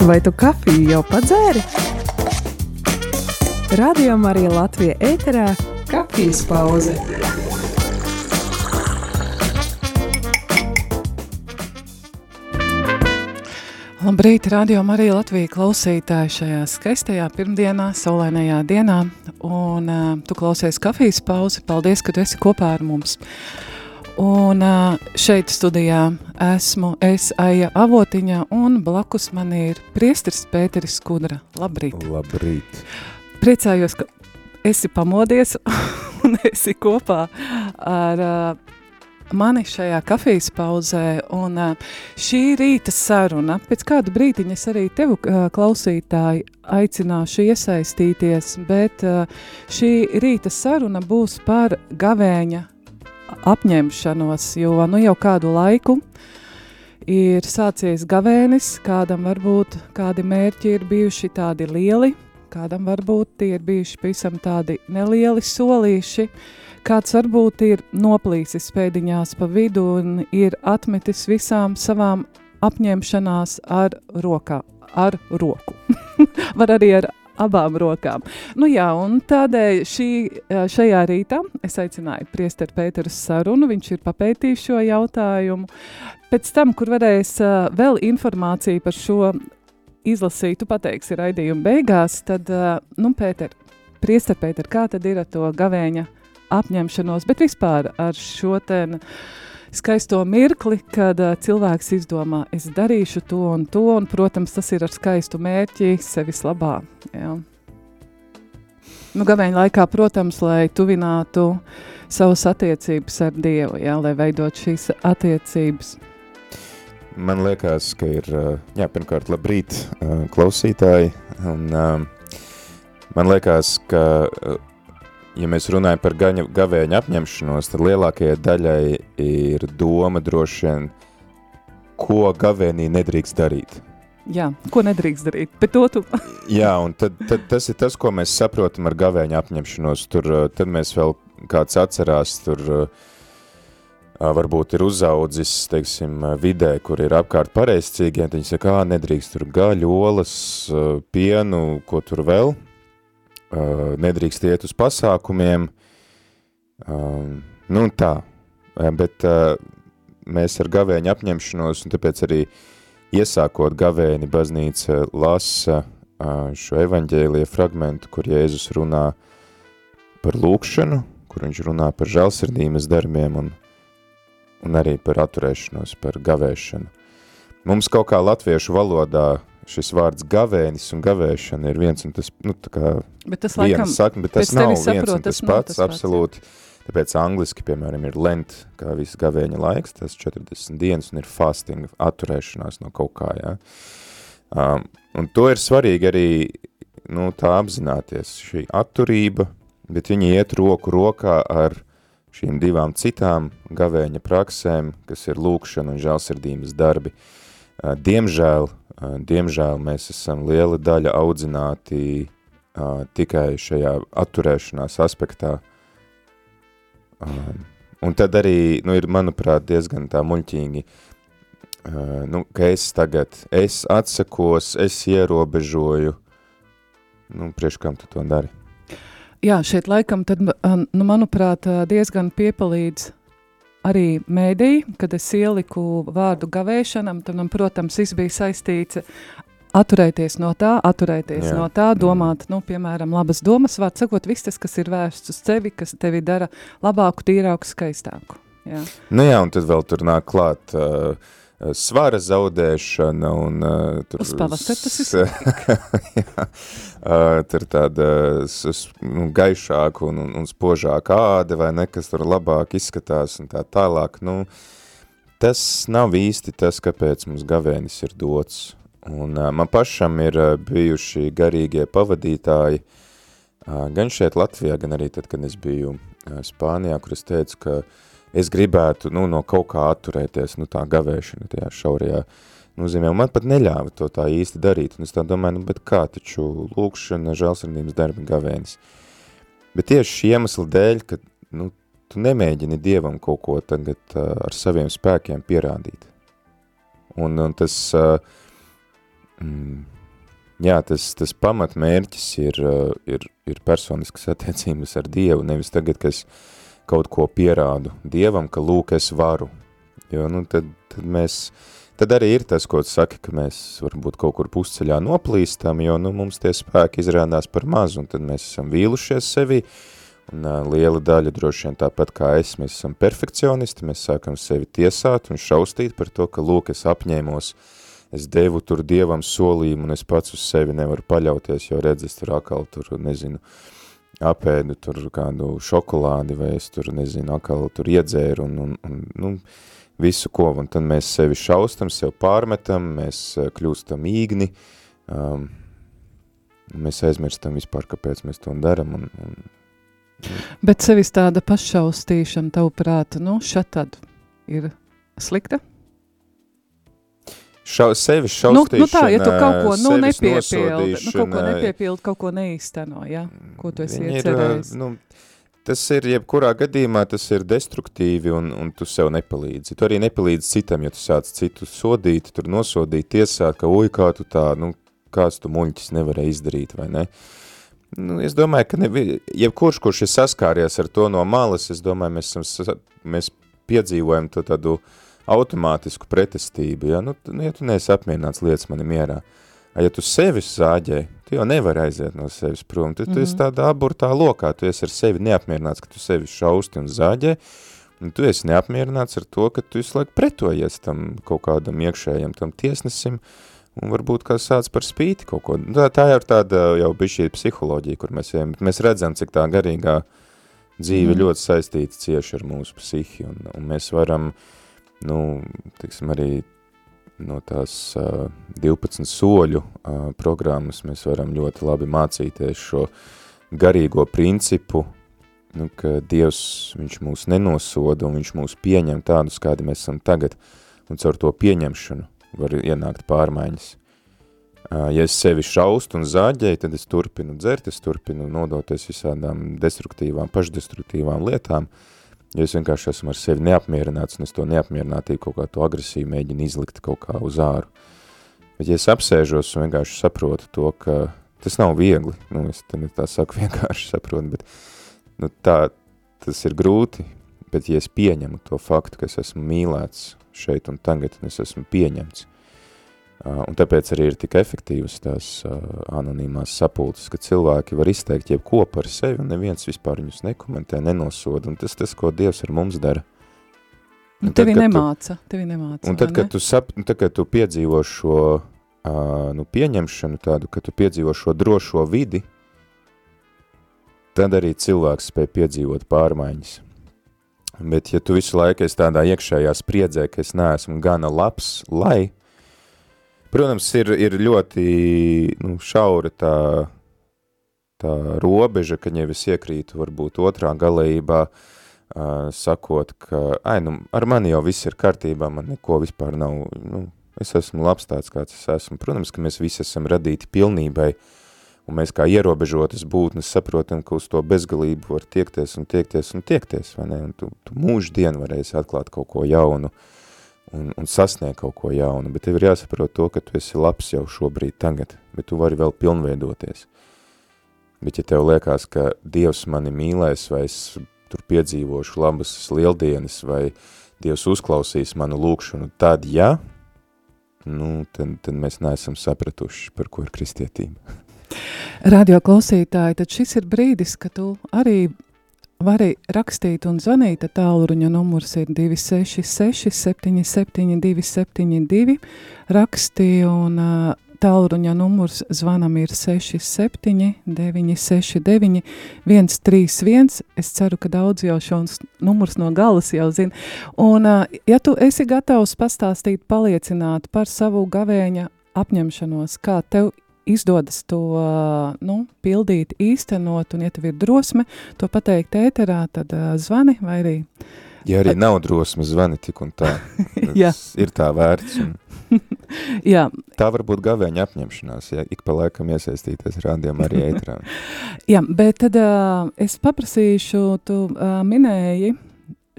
Vai tu kafiju jau padzēri? Radio Marija Latvija ēterā - kafijas pauze. Labrīt, radio Marija Latvija klausītāji šajā skaistajā pirmdienā, saulainajā dienā, un uh, tu klausies kafijas pauzi. Paldies, ka tu esi kopā ar mums. Un šeit studijā esmu es Aija Avotiņa, un blakus man ir priesteris Pēteris Skudra. Labrīt! Labrīt! Priecājos, ka esi pamodies un esi kopā ar mani šajā kafijas pauzē, un šī rīta saruna, pēc kāda brītiņa es arī tevu klausītāji aicināšu iesaistīties, bet šī rīta saruna būs par gavēņa apņemšanos, jo nu jau kādu laiku ir sācies gavēnis, kādam varbūt kādi mērķi ir bijuši tādi lieli, kādam varbūt tie ir bijuši pavisam tādi nelieli solīši, Kāds varbūt ir noplīsis pēdiņās pa vidu un ir atmetis visām savām apņemšanās ar rokā, ar roku. Var arī ar abām rokām. Nu jā, tādēļ šī, šajā rītā es aicināju priesteru Pēteru sarunu, viņš ir papētījis šo jautājumu. Pēc tam, kur varēs vēl informāciju par šo izlasīt, tu pateiksi raidījumu beigās, tad, nu, Pēter, priester Pēter, kā tad ir ar to gavēņa apņemšanos, bet vispār ar šo ten skaisto mirkli, kad uh, cilvēks izdomā, es darīšu to un to, un, protams, tas ir ar skaistu mērķi sevis labā. Jā. Nu, gavēņa laikā, protams, lai tuvinātu savas attiecības ar Dievu, jā, lai veidot šīs attiecības. Man liekas, ka ir, jā, pirmkārt, labrīt klausītāji, un man liekas, ka ja mēs runājam par gaņa, gavēņa apņemšanos, tad lielākajai daļai ir doma droši vien, ko gavēnī nedrīkst darīt. Jā, ko nedrīkst darīt, bet to tu... Jā, un tad, tad tas ir tas, ko mēs saprotam ar gavēņa apņemšanos. Tur, tad mēs vēl kāds atcerās, tur varbūt ir uzaudzis, teiksim, vidē, kur ir apkārt pareizcīgie, tad viņi saka, kā nedrīkst tur gaļu, olas, pienu, ko tur vēl – uh, nedrīkst iet uz pasākumiem, uh, nu tā, bet uh, mēs ar gavēņu apņemšanos, un tāpēc arī iesākot gavēni baznīca lasa uh, šo evaņģēlie fragmentu, kur Jēzus runā par lūkšanu, kur viņš runā par žalsirdības darbiem un, un arī par atturēšanos, par gavēšanu. Mums kaut kā latviešu valodā šis vārds gavēnis un gavēšana ir viens un tas, nu, tā kā bet tas laikam, sakni, bet tas nav viens saprot, un tas, tas pats, tas absolūti. Pats, Tāpēc angliski, piemēram, ir lent, kā viss gavēņa laiks, tas 40 dienas un ir fasting, atturēšanās no kaut kā, jā. Um, un to ir svarīgi arī, nu, tā apzināties, šī atturība, bet viņi iet roku rokā ar šīm divām citām gavēņa praksēm, kas ir lūkšana un žālsirdības darbi. Uh, diemžēl Diemžēl mēs esam liela daļa audzināti uh, tikai šajā atturēšanās aspektā. Um, un tad arī, nu, ir, manuprāt, diezgan tā muļķīgi, uh, nu, ka es tagad, es atsakos, es ierobežoju, nu, prieš kam tu to dari? Jā, šeit laikam tad, nu, manuprāt, diezgan piepalīdz arī mēdī, kad es ieliku vārdu gavēšanam, tad man, protams, viss bija saistīts atturēties no tā, atturēties jā. no tā, domāt, nu, piemēram, labas domas, vārds sakot, viss tas, kas ir vērsts uz tevi, kas tevi dara labāku, tīrāku, skaistāku. Jā. Nu jā, un tad vēl tur nāk klāt uh, svara zaudēšana un uh, tur... Uz pavasar tas ir jā, uh, tur tāda nu, gaišāka un, un, un spožāka āde vai ne, kas tur labāk izskatās un tā tālāk. Nu, tas nav īsti tas, kāpēc mums gavēnis ir dots. Un uh, man pašam ir uh, bijuši garīgie pavadītāji, uh, gan šeit Latvijā, gan arī tad, kad es biju uh, Spānijā, kur es teicu, ka uh, es gribētu nu, no kaut kā atturēties, nu tā gavēšana tajā šaurajā nozīmē, man pat neļāva to tā īsti darīt, un es tā domāju, nu, bet kā taču lūkšana, žēlsirdības darba gavēnis. Bet tieši šī iemesla dēļ, ka, nu, tu nemēģini Dievam kaut ko tagad uh, ar saviem spēkiem pierādīt. Un, un tas, uh, mm, jā, tas, tas pamatmērķis ir, ir, ir personiskas attiecības ar Dievu, nevis tagad, kas kaut ko pierādu Dievam, ka lūk, es varu. Jo, nu, tad, tad mēs, tad arī ir tas, ko tu saki, ka mēs varbūt kaut kur pusceļā noplīstam, jo, nu, mums tie spēki izrādās par mazu, un tad mēs esam vīlušies sevi, un uh, liela daļa droši vien tāpat kā es, mēs esam perfekcionisti, mēs sākam sevi tiesāt un šaustīt par to, ka, lūk, es apņēmos uh, es devu tur dievam solījumu, un es pats uz sevi nevaru paļauties, jo redz, es tur akal tur, nezinu, apēdu tur kādu šokolādi, vai es tur, nezinu, akal tur iedzēru, un, un, un nu, visu ko, un tad mēs sevi šaustam, sev pārmetam, mēs eh, kļūstam īgni, um, mēs aizmirstam vispār, kāpēc mēs to daram, un, un Bet sevis tāda pašaustīšana, tavuprāt, nu, šat tad ir slikta? Šau, sevis šaustīšana, nu, nu tā, ja tu kaut ko nu, nepiepildi, nu, kaut ko nepiepildi, kaut ko neīsteno, ja? ko tu esi iecerējis. Ir, nu, tas ir, jebkurā gadījumā, tas ir destruktīvi un, un tu sev nepalīdzi. Tu arī nepalīdzi citam, ja tu sāc citu sodīt, tur nosodīt, tiesāt, ka uj, kā tu tā, nu, kāds tu muļķis nevarēja izdarīt, vai ne? Nu, es domāju, ka ne, jebkurš, kurš ir saskāries ar to no malas, es domāju, mēs, esam, mēs piedzīvojam to tādu uh, automātisku pretestību, ja, nu, nu, ja tu neesi apmierināts lietas mani mierā, ja tu sevi zāģē, tu jau nevar aiziet no sevis prom, tu, tu mm -hmm. esi mhm. tādā aburtā lokā, tu esi ar sevi neapmierināts, ka tu sevi šausti un zāģē, un tu esi neapmierināts ar to, ka tu visu laiku pretojies tam kaut kādam iekšējam, tam tiesnesim, un varbūt kā sāc par spīti kaut ko. Tā, tā jau ir tāda jau bišķī psiholoģija, kur mēs ejam, mēs redzam, cik tā garīgā dzīve mm. ļoti saistīta cieši ar mūsu psihi, un, un mēs varam uh, nu, tiksim, arī no tās uh, 12 soļu uh, programmas mēs varam ļoti labi mācīties šo garīgo principu, nu, ka Dievs, viņš mūs nenosoda un viņš mūs pieņem tādus, kādi mēs esam tagad, un caur to pieņemšanu var ienākt pārmaiņas. Uh, ja es sevi šaustu un zāģēju, tad es turpinu dzert, es turpinu nodoties visādām destruktīvām, pašdestruktīvām lietām, uh, Ja es vienkārši esmu ar sevi neapmierināts, un es to neapmierinātību kaut kā to agresīvu mēģinu izlikt kaut kā uz āru. Bet ja es apsēžos un vienkārši saprotu to, ka tas nav viegli, nu es tā, saku vienkārši saprotu, bet nu, tā, tas ir grūti, bet ja es pieņemu to faktu, ka es esmu mīlēts šeit un tagad, un es esmu pieņemts, un tāpēc arī ir tik efektīvas tās anonīmās sapulces, ka cilvēki var izteikt jebko par sevi, un neviens vispār viņus nekomentē, nenosoda, un tas tas, ko Dievs ar mums dara. Nu, tevi tad, nemāca, tu, tevi nemāca, Un tad, kad ne? tu, sap, tad, kad tu piedzīvo šo nu, pieņemšanu tādu, kad tu piedzīvo šo drošo vidi, tad arī cilvēks spēj piedzīvot pārmaiņas. Bet ja tu visu laiku esi tādā iekšējā spriedzē, ka es neesmu gana labs, lai, Protams, ir, ir ļoti nu, šaura tā, tā robeža, ka jau es iekrītu varbūt otrā galējībā, uh, sakot, ka, ai, nu, ar mani jau viss ir kārtībā, man neko vispār nav, nu, es esmu labs tāds, kāds es esmu. Protams, ka mēs visi esam radīti pilnībai, un mēs kā ierobežotas būtnes saprotam, ka uz to bezgalību var tiekties un tiekties un tiekties, vai ne? Un tu, tu mūždien varēsi atklāt kaut ko jaunu, uh, un, un sasniegt kaut ko jaunu, bet tev ir jāsaprot to, ka tu esi labs jau šobrīd tagad, bet tu vari vēl pilnveidoties. Bet ja tev liekas, ka Dievs mani mīlēs, vai es tur piedzīvošu labas lieldienas, vai Dievs uzklausīs manu lūkšanu, tad ja, nu, tad, tad mēs neesam sapratuši, par ko ir kristietība. Radio klausītāji, tad šis ir brīdis, ka tu arī vari rakstīt un zvanīt, tālruņa numurs ir 266 772 72, raksti un tālruņa numurs zvanam ir 67 969 131, es ceru, ka daudz jau šos numurs no galas jau zina, un ja tu esi gatavs pastāstīt, paliecināt par savu gavēņa apņemšanos, kā tev izdodas to nu, pildīt, īstenot, un, ja tev ir drosme to pateikt ēterā, tad uh, zvani vai arī. Ja arī nav drosme, zvani tik un tā. ir tā vērts. Un... Jā. Tā var būt gavēņa apņemšanās, ja ik pa laikam iesaistīties rādījumā arī ētrā. Jā, bet tad uh, es paprasīšu, tu uh, minēji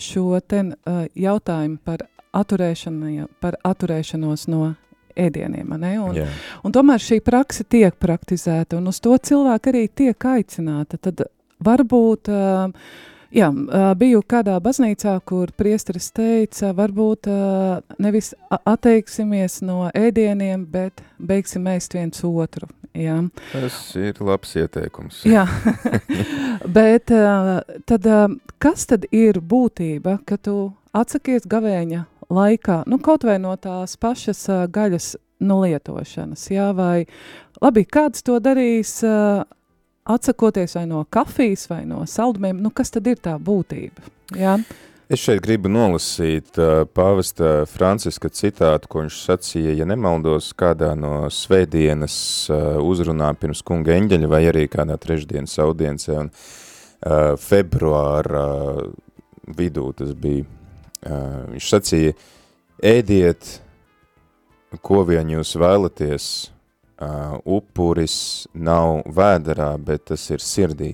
šo ten uh, jautājumu par atturēšanu, par atturēšanos no ēdieniem? Un, Jā. un tomēr šī praksa tiek praktizēta, un uz to cilvēku arī tiek aicināta. Tad varbūt, jā, biju kādā baznīcā, kur priesteris teica, varbūt nevis atteiksimies no ēdieniem, bet beigsim ēst viens otru. Jā. Tas ir labs ieteikums. Jā, bet tad, kas tad ir būtība, ka tu atsakies gavēņa laikā, nu kaut vai no tās pašas uh, gaļas nu, lietošanas, jā, vai labi, kāds to darīs uh, atsakoties vai no kafijas vai no saldumiem, nu kas tad ir tā būtība, jā? Es šeit gribu nolasīt uh, pāvesta Franciska citātu, ko viņš sacīja, ja nemaldos, kādā no svētdienas uh, uzrunā pirms kunga eņģeļa vai arī kādā trešdienas audiencē, un uh, februāra uh, vidū tas bija. Viņš sacīja, ēdiet, ko vien jūs vēlaties, upuris nav vēderā, bet tas ir sirdī.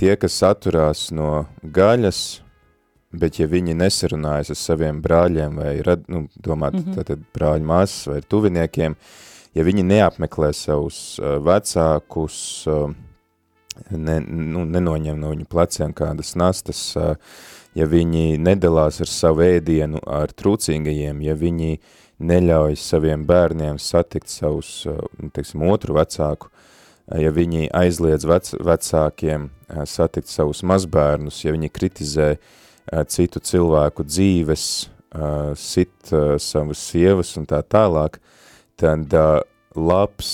Tie, kas atturās no gaļas, bet ja viņi nesarunājas ar saviem brāļiem vai, rad, nu, domāt, mm -hmm. tātad brāļu māsas vai tuviniekiem, ja viņi neapmeklē savus vecākus, ne, nu, nenoņem no viņu pleciem kādas nastas, uh, ja viņi nedalās ar savu ēdienu ar trūcīgajiem, ja viņi neļauj saviem bērniem satikt savus, uh, teiksim, otru vecāku, uh, ja viņi aizliedz vec, vecākiem uh, satikt savus mazbērnus, ja viņi kritizē citu cilvēku dzīves, sit savas sievas un tā tālāk, tad labs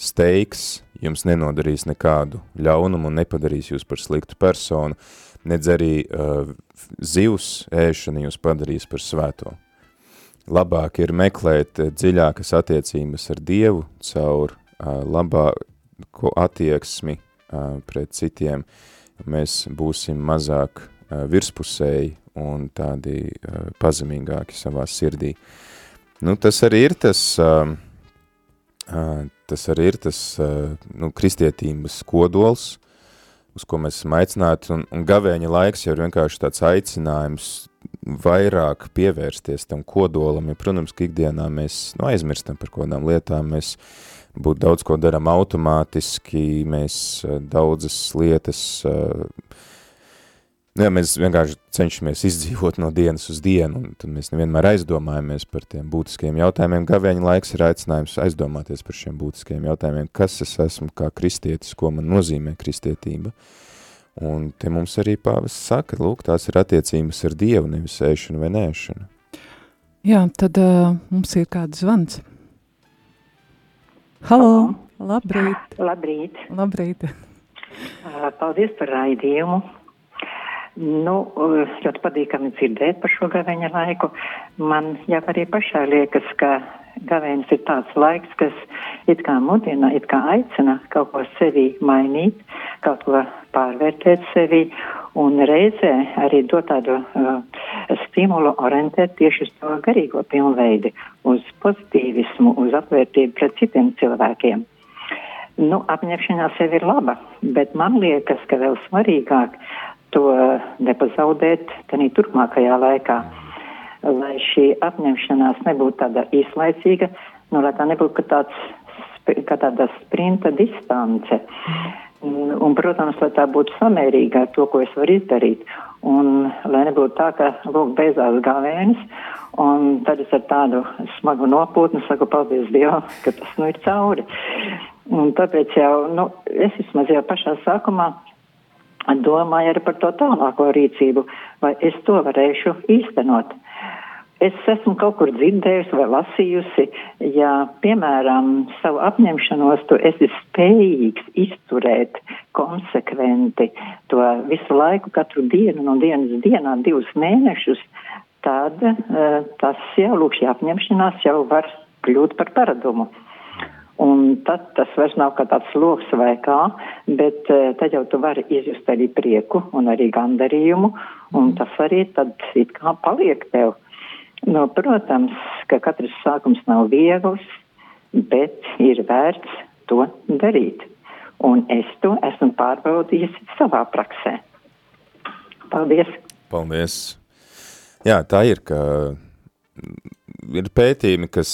steiks jums nenodarīs nekādu ļaunumu un nepadarīs jūs par sliktu personu, nedz arī zivs ēšana jūs padarīs par svēto. Labāk ir meklēt dziļākas attiecības ar Dievu caur labāko attieksmi pret citiem, mēs būsim mazāk virspusēji un tādi pazemīgāki savā sirdī. Nu, tas arī ir tas, tas arī ir tas, nu, kristietības kodols, uz ko mēs esam aicināti, un, un gavēņa laiks jau ir vienkārši tāds aicinājums vairāk pievērsties tam kodolam, jo, protams, ka ikdienā mēs nu, aizmirstam par kodām lietām, mēs būtu daudz ko daram automātiski, mēs daudzas lietas uh, Nu, ja mēs vienkārši cenšamies izdzīvot no dienas uz dienu, un tad mēs nevienmēr aizdomājamies par tiem būtiskajiem jautājumiem. Gavēņa laiks ir aicinājums aizdomāties par šiem būtiskajiem jautājumiem, kas es esmu kā kristietis, ko man nozīmē kristietība. Un te mums arī pāvis saka, lūk, tās ir attiecības ar Dievu, nevis ēšana vai nēšana. Jā, tad uh, mums ir kāds zvans. Halo, labrīt. Labrīt. Labrīt. Paldies par raidījumu. Nu, ļoti patīkami dzirdēt par šo gaveņa laiku. Man jau arī pašai liekas, ka gavēnis ir tāds laiks, kas it kā mudina, it kā aicina kaut ko sevi mainīt, kaut ko pārvērtēt sevi un reizē arī dot tādu uh, stimulu orientēt tieši uz to garīgo pilnveidi, uz pozitīvismu, uz atvērtību pret citiem cilvēkiem. Nu, apņemšanās sev ir laba, bet man liekas, ka vēl svarīgāk to nepazaudēt tenī turpmākajā laikā, lai šī apņemšanās nebūtu tāda īslaicīga, nu, lai tā nebūtu kā, tāds, kā tāda sprinta distance. Un, protams, lai tā būtu samērīga ar to, ko es varu izdarīt. Un lai nebūtu tā, ka, lūk, beidzās gāvēnis, un tad es ar tādu smagu nopūtni saku, paldies Dievam, ka tas nu ir cauri. Un tāpēc jau, nu, es vismaz jau pašā sākumā domāju arī par to tālāko rīcību, vai es to varēšu īstenot. Es esmu kaut kur dzirdējusi vai lasījusi, ja, piemēram, savu apņemšanos tu esi spējīgs izturēt konsekventi to visu laiku, katru dienu no dienas dienā, divus mēnešus, tad uh, tas jau, lūk, šī apņemšanās jau var kļūt par paradumu. Un tad tas vairs nav kā tāds loks vai kā, bet uh, tad jau tu vari izjust arī prieku un arī gandarījumu, un tas arī tad it kā paliek tev. Nu, protams, ka katrs sākums nav viegls, bet ir vērts to darīt. Un es to esmu pārbaudījusi savā praksē. Paldies! Paldies! Jā, tā ir, ka ir pētījumi, kas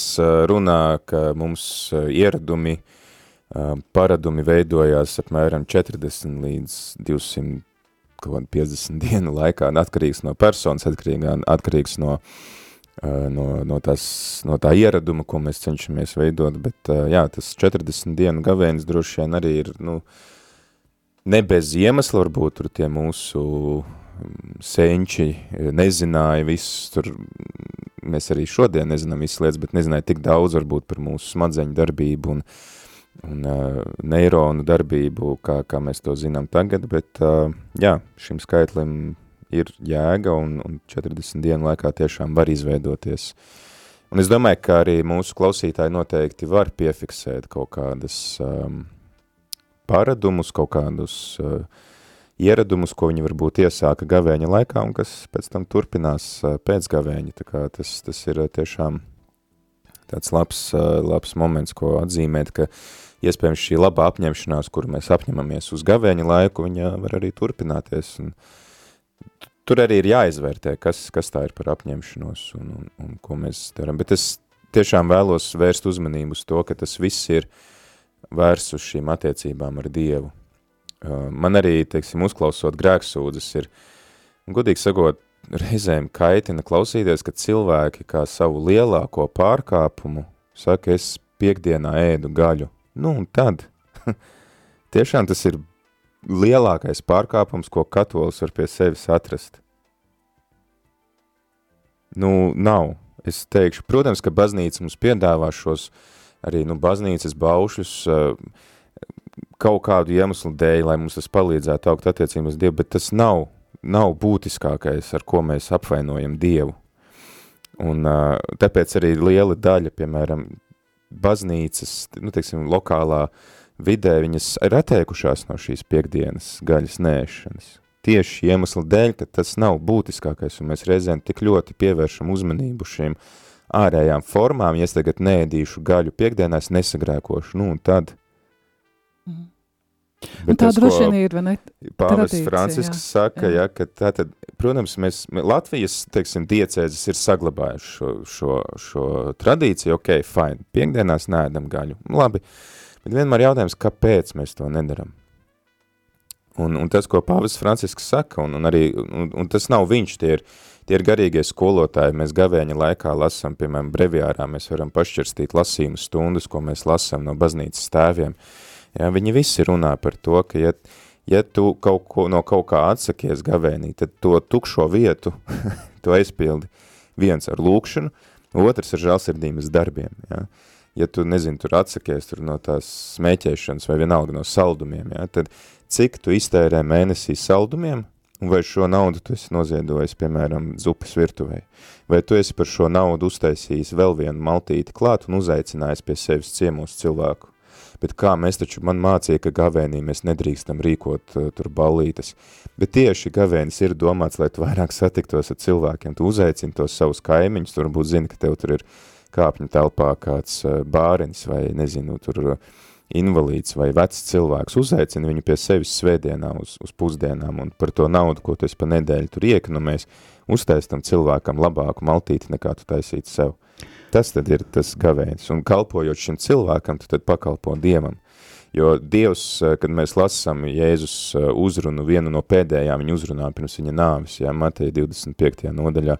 runā, ka mums ieradumi, paradumi veidojās apmēram 40 līdz 250 dienu laikā, atkarīgs no personas, atkarīgs no, no, no, tās, no tā ieraduma, ko mēs cenšamies veidot, bet jā, tas 40 dienu gavēnis droši vien arī ir, nu, ne bez iemesla varbūt tur tie mūsu senči nezināja visus, tur mēs arī šodien nezinām visas lietas, bet nezināja tik daudz varbūt par mūsu smadzeņu darbību un, un uh, neironu darbību, kā, kā mēs to zinām tagad, bet uh, jā, šim skaitlim ir jēga un, un 40 dienu laikā tiešām var izveidoties. Un es domāju, ka arī mūsu klausītāji noteikti var piefiksēt kaut kādas um, paradumus, kaut kādus uh, ieradumus, ko viņi varbūt iesāka gavēņa laikā un kas pēc tam turpinās pēc gavēņa. Tā kā tas, tas ir tiešām tāds labs, labs moments, ko atzīmēt, ka iespējams šī laba apņemšanās, kur mēs apņemamies uz gavēņa laiku, viņa var arī turpināties. Un tur arī ir jāizvērtē, kas, kas tā ir par apņemšanos un, un, un ko mēs darām. Bet es tiešām vēlos vērst uzmanību uz to, ka tas viss ir vērsts uz šīm attiecībām ar Dievu man arī, teiksim, uzklausot grēksūdzes ir, godīgi sakot, reizēm kaitina klausīties, ka cilvēki kā savu lielāko pārkāpumu saka, es piekdienā ēdu gaļu. Nu, un tad, tiešām tas ir lielākais pārkāpums, ko katolis var pie sevis atrast. Nu, nav. Es teikšu, protams, ka baznīca mums piedāvā šos arī, nu, baznīcas baušus, uh, kaut kādu iemeslu dēļ, lai mums tas palīdzētu augt attiecības Dievu, bet tas nav, nav būtiskākais, ar ko mēs apvainojam Dievu. Un tāpēc arī liela daļa, piemēram, baznīcas, nu, teiksim, lokālā vidē, viņas ir atteikušās no šīs piekdienas gaļas nēšanas. Tieši iemesla dēļ, ka tas nav būtiskākais, un mēs reizēm tik ļoti pievēršam uzmanību šīm ārējām formām, ja es tagad nēdīšu gaļu piekdienās, nesagrēkošu, nu, un tad. Bet tā tas, droši vien ir, vai ne? Pāvests Francisks jā. saka, jā. Ja, ka tātad, protams, mēs, Latvijas, teiksim, diecēzes ir saglabājuši šo, šo, šo tradīciju, ok, fine, piekdienās nēdam gaļu, labi, bet vienmēr jautājums, kāpēc mēs to nedaram? Un, un tas, ko Pāvests Francisks saka, un, un arī, un, un tas nav viņš, tie ir, tie ir garīgie skolotāji, mēs gavēņa laikā lasam, piemēram, breviārā, mēs varam pašķirstīt lasījumu stundas, ko mēs lasam no baznīcas tēviem, uh, Ja, viņi visi runā par to, ka ja, ja tu kaut ko, no kaut kā atsakies gavēnī, tad to tukšo vietu, to aizpildi viens ar lūkšanu, otrs ar žālsirdības darbiem. Ja. Ja tu, nezini, tur atsakies tur no tās smēķēšanas vai vienalga no saldumiem, ja, tad cik tu iztērē mēnesī saldumiem, vai šo naudu tu esi noziedojis, piemēram, zupas virtuvei, vai tu esi par šo naudu uztaisījis vēl vienu maltīti klāt un uzaicinājis pie sevis ciemos cilvēku, bet kā mēs taču man mācīja, ka gavēnī mēs nedrīkstam rīkot uh, tur ballītes. Bet tieši gavēnis ir domāts, lai tu vairāk satiktos ar cilvēkiem, tu uzaicini tos savus kaimiņus, tu varbūt zini, ka tev tur ir kāpņu telpā kāds uh, bāriņš vai, nezinu, tur uh, invalīds vai vecs cilvēks, uzaicini viņu pie sevis svētdienā uz, uz pusdienām un par to naudu, ko tu pa nedēļu tur iekonomēs, uztais tam cilvēkam labāku maltīti nekā tu taisītu sev. Tas tad ir tas gavēnis, un kalpojot šim cilvēkam, tu tad pakalpo Dievam. Jo Dievs, eh, kad mēs lasām Jēzus eh, uzrunu, vienu no pēdējām viņa uzrunā pirms viņa nāvis, jā, Mateja 25. nodaļā,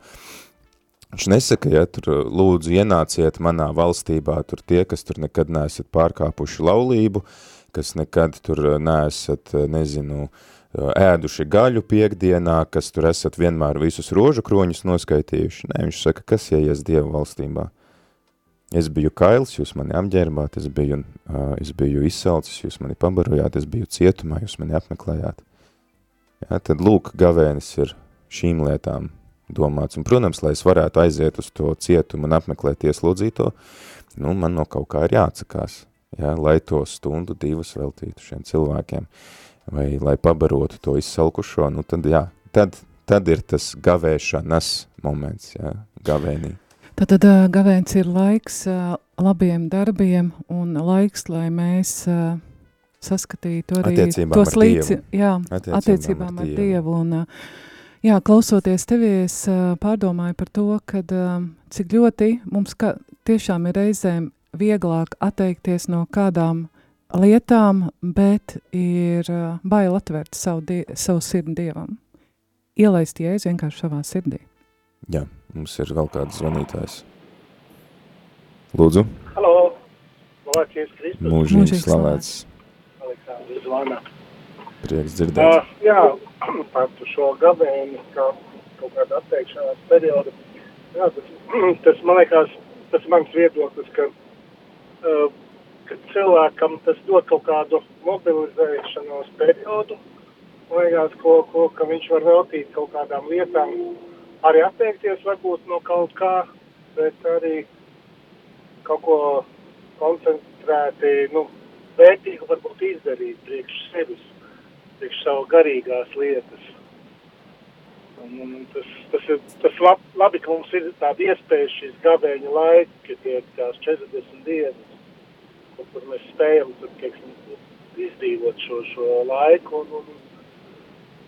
viņš nesaka, ja tur eh, lūdzu ienāciet manā valstībā, tur tie, kas tur nekad neesat pārkāpuši laulību, kas nekad tur neesat, nezinu, ēduši gaļu piekdienā, kas tur esat vienmēr visus rožu kroņus noskaitījuši. Nē, viņš saka, kas ieies Dieva valstībā? Es biju kails, jūs mani apģērbāt, es biju, uh, es biju izsalcis, jūs mani pabarojāt, es biju cietumā, jūs mani apmeklējāt. Jā, tad lūk, gavēnis ir šīm lietām domāts. Un, protams, lai es varētu aiziet uz to cietumu un apmeklēt ieslodzīto, nu, man no kaut kā ir jāatsakās, jā, lai to stundu divas veltītu šiem cilvēkiem, vai lai pabarotu to izsalkušo, nu, tad jā, tad, tad ir tas gavēšanas moments, jā, gavēnī. Tātad gavēns ir laiks labiem darbiem un laiks, lai mēs saskatītu arī tos līdzi, jā, attiecībām, attiecībām ar. Ar Dievu un, Jā, klausoties tevi, es pārdomāju par to, kad, cik ļoti mums ka, tiešām ir reizēm vieglāk atteikties no kādām lietām, bet ir bail atvērt savu, die, savu sirdi Dievam. Ielaist jēzu vienkārši savā sirdī. Jā, mums ir vēl kāds zvanītājs. Lūdzu. Halo, Lācies Kristus. Mūžīgi slavēts. Aleksandrs zvana. Prieks dzirdēt. Uh, jā, par šo gavēni, kā kaut kāda atteikšanās perioda. Jā, tas, tas man liekas, tas mans viedoklis, ka, uh, ka cilvēkam tas dod kaut kādu mobilizēšanos periodu. Man liekas, ko, ko, ka viņš var veltīt kaut kādām lietām, arī atteikties varbūt no kaut kā, bet arī kaut ko koncentrēti, nu, vērtīgu varbūt izdarīt priekš sevis priekš savu garīgās lietas. Un, un tas, tas ir tas lab, labi, ka mums ir tāda iespēja šīs gabeņa laika, ka tie ir tās 40 dienas, kur, kur mēs spējam tad, teiksim, izdzīvot šo, šo laiku. Un, un,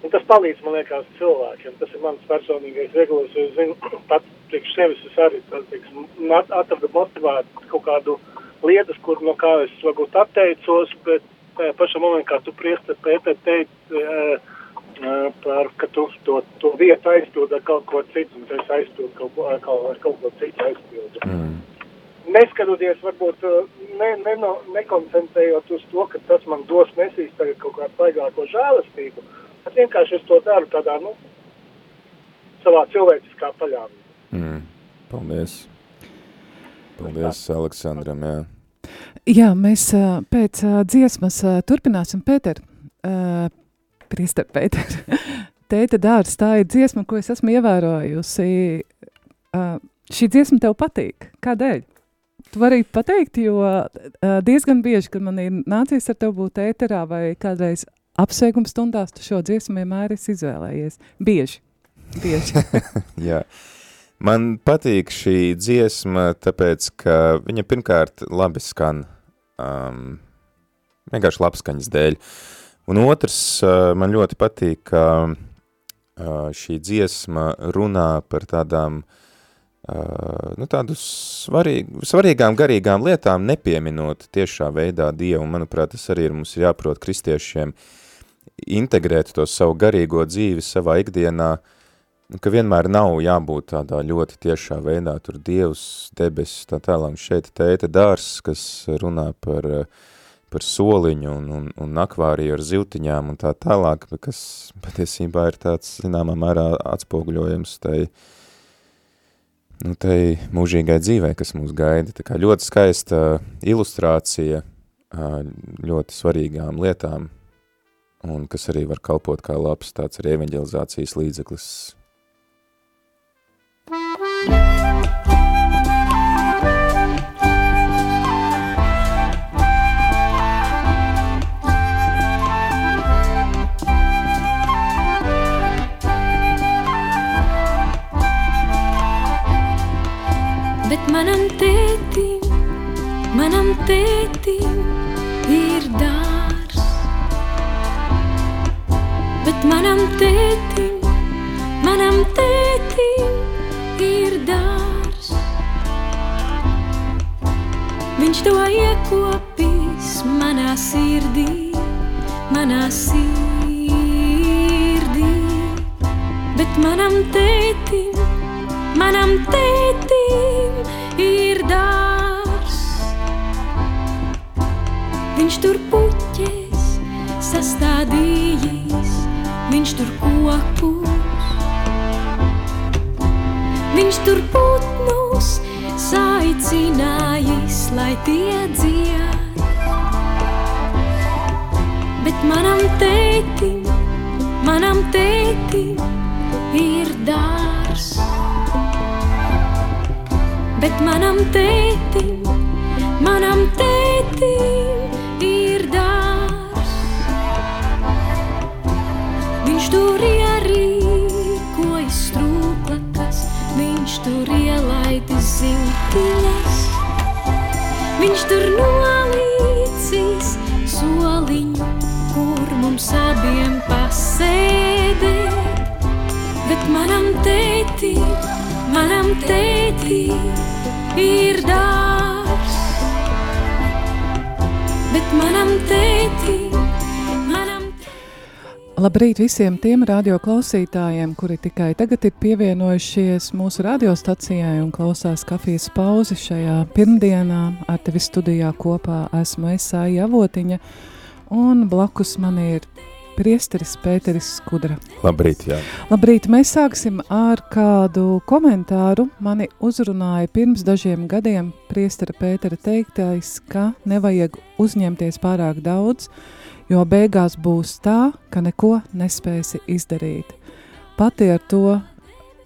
un tas palīdz, man liekas, cilvēkiem. Tas ir mans personīgais regulējums, jo es zinu, pat priekš sevis es arī, teiksim, atradu motivētu kaut kādu lietas, kur no kā es varbūt atteicos, bet tajā pašā momentā, kā tu priester Pēter teici, par, ka tu to, to vietu aizpild ar kaut ko citu, un es aizpildu kaut ko, kaut, ar kaut ko citu aizpildu. Mm. Neskatoties, varbūt ne, ne, no, nekoncentrējot uz to, ka tas man dos nesīs tagad kaut kādu baigāko žēlastību, bet vienkārši es to daru tādā, nu, savā cilvēciskā paļāvībā. Mm. Paldies. Paldies Aleksandram, jā. Jā, mēs pēc dziesmas turpināsim, Pēter, Priester Pēter, Tēta dārs, tā ir dziesma, ko es esmu ievērojusi. Uh, šī dziesma tev patīk. Kādēļ? Tu vari pateikt, jo uh, diezgan bieži, kad man ir nācies ar tevi būt ēterā vai kādreiz apsveikuma stundās, tu šo dziesmu vienmēr esi izvēlējies. Bieži. Bieži. Jā. Man patīk šī dziesma, tāpēc, ka viņa pirmkārt labi skan, um, vienkārši labskaņas dēļ. Un otrs, uh, man ļoti patīk, ka uh, šī dziesma runā par tādām, uh, nu tādu svarīg, svarīgām garīgām lietām, nepieminot tiešā veidā Dievu. Un, manuprāt, tas arī ir mums jāprot kristiešiem integrēt to savu garīgo dzīvi savā ikdienā, Nu, ka vienmēr nav jābūt tādā ļoti tiešā veidā, tur Dievs, debesis, tā tālāk, šeit tēta dārs, kas runā par, par soliņu un, un, un akvāriju ar zivtiņām un tā tālāk, kas patiesībā ir tāds, zināmā mērā, atspoguļojums tai, nu, tai mūžīgai dzīvē, kas mūs gaida. Tā kā ļoti skaista ilustrācija ļoti svarīgām lietām, un kas arī var kalpot kā labs tāds arī evanģelizācijas līdzeklis Bet manam tētim, manam tētim ir dārs. Bet manam tētim, manam tētim ir dārs. Viņš to iekopīs manā sirdī, manā sirdī. Bet manam tētim, manam tētim ir dārs. Viņš tur puķēs sastādījis, viņš tur kopus Viņš tur putnus saicinājis, lai tie dzied. Bet manam tētim, manam tētim ir dārs. Bet manam tētim, manam tētim ir dārs. Tur ierīkojas strūklakas, viņš tur ielaidis ziltiņas. Viņš tur nolīdzīs soliņu, kur mums abiem pasēdēt. bet manam tētim, manam tētim ir dārs. Bet manam tētim, Labrīt visiem tiem radioklausītājiem, kuri tikai tagad ir pievienojušies mūsu radiostacijai un klausās kafijas pauzi šajā pirmdienā. Ar tevi studijā kopā esmu Esāja Avotiņa un blakus man ir priesteris Pēteris Skudra. Labrīt, jā. Labrīt, mēs sāksim ar kādu komentāru. Mani uzrunāja pirms dažiem gadiem priestera Pētera teiktais, ka nevajag uzņemties pārāk daudz, jo beigās būs tā, ka neko nespēsi izdarīt. Pati ar to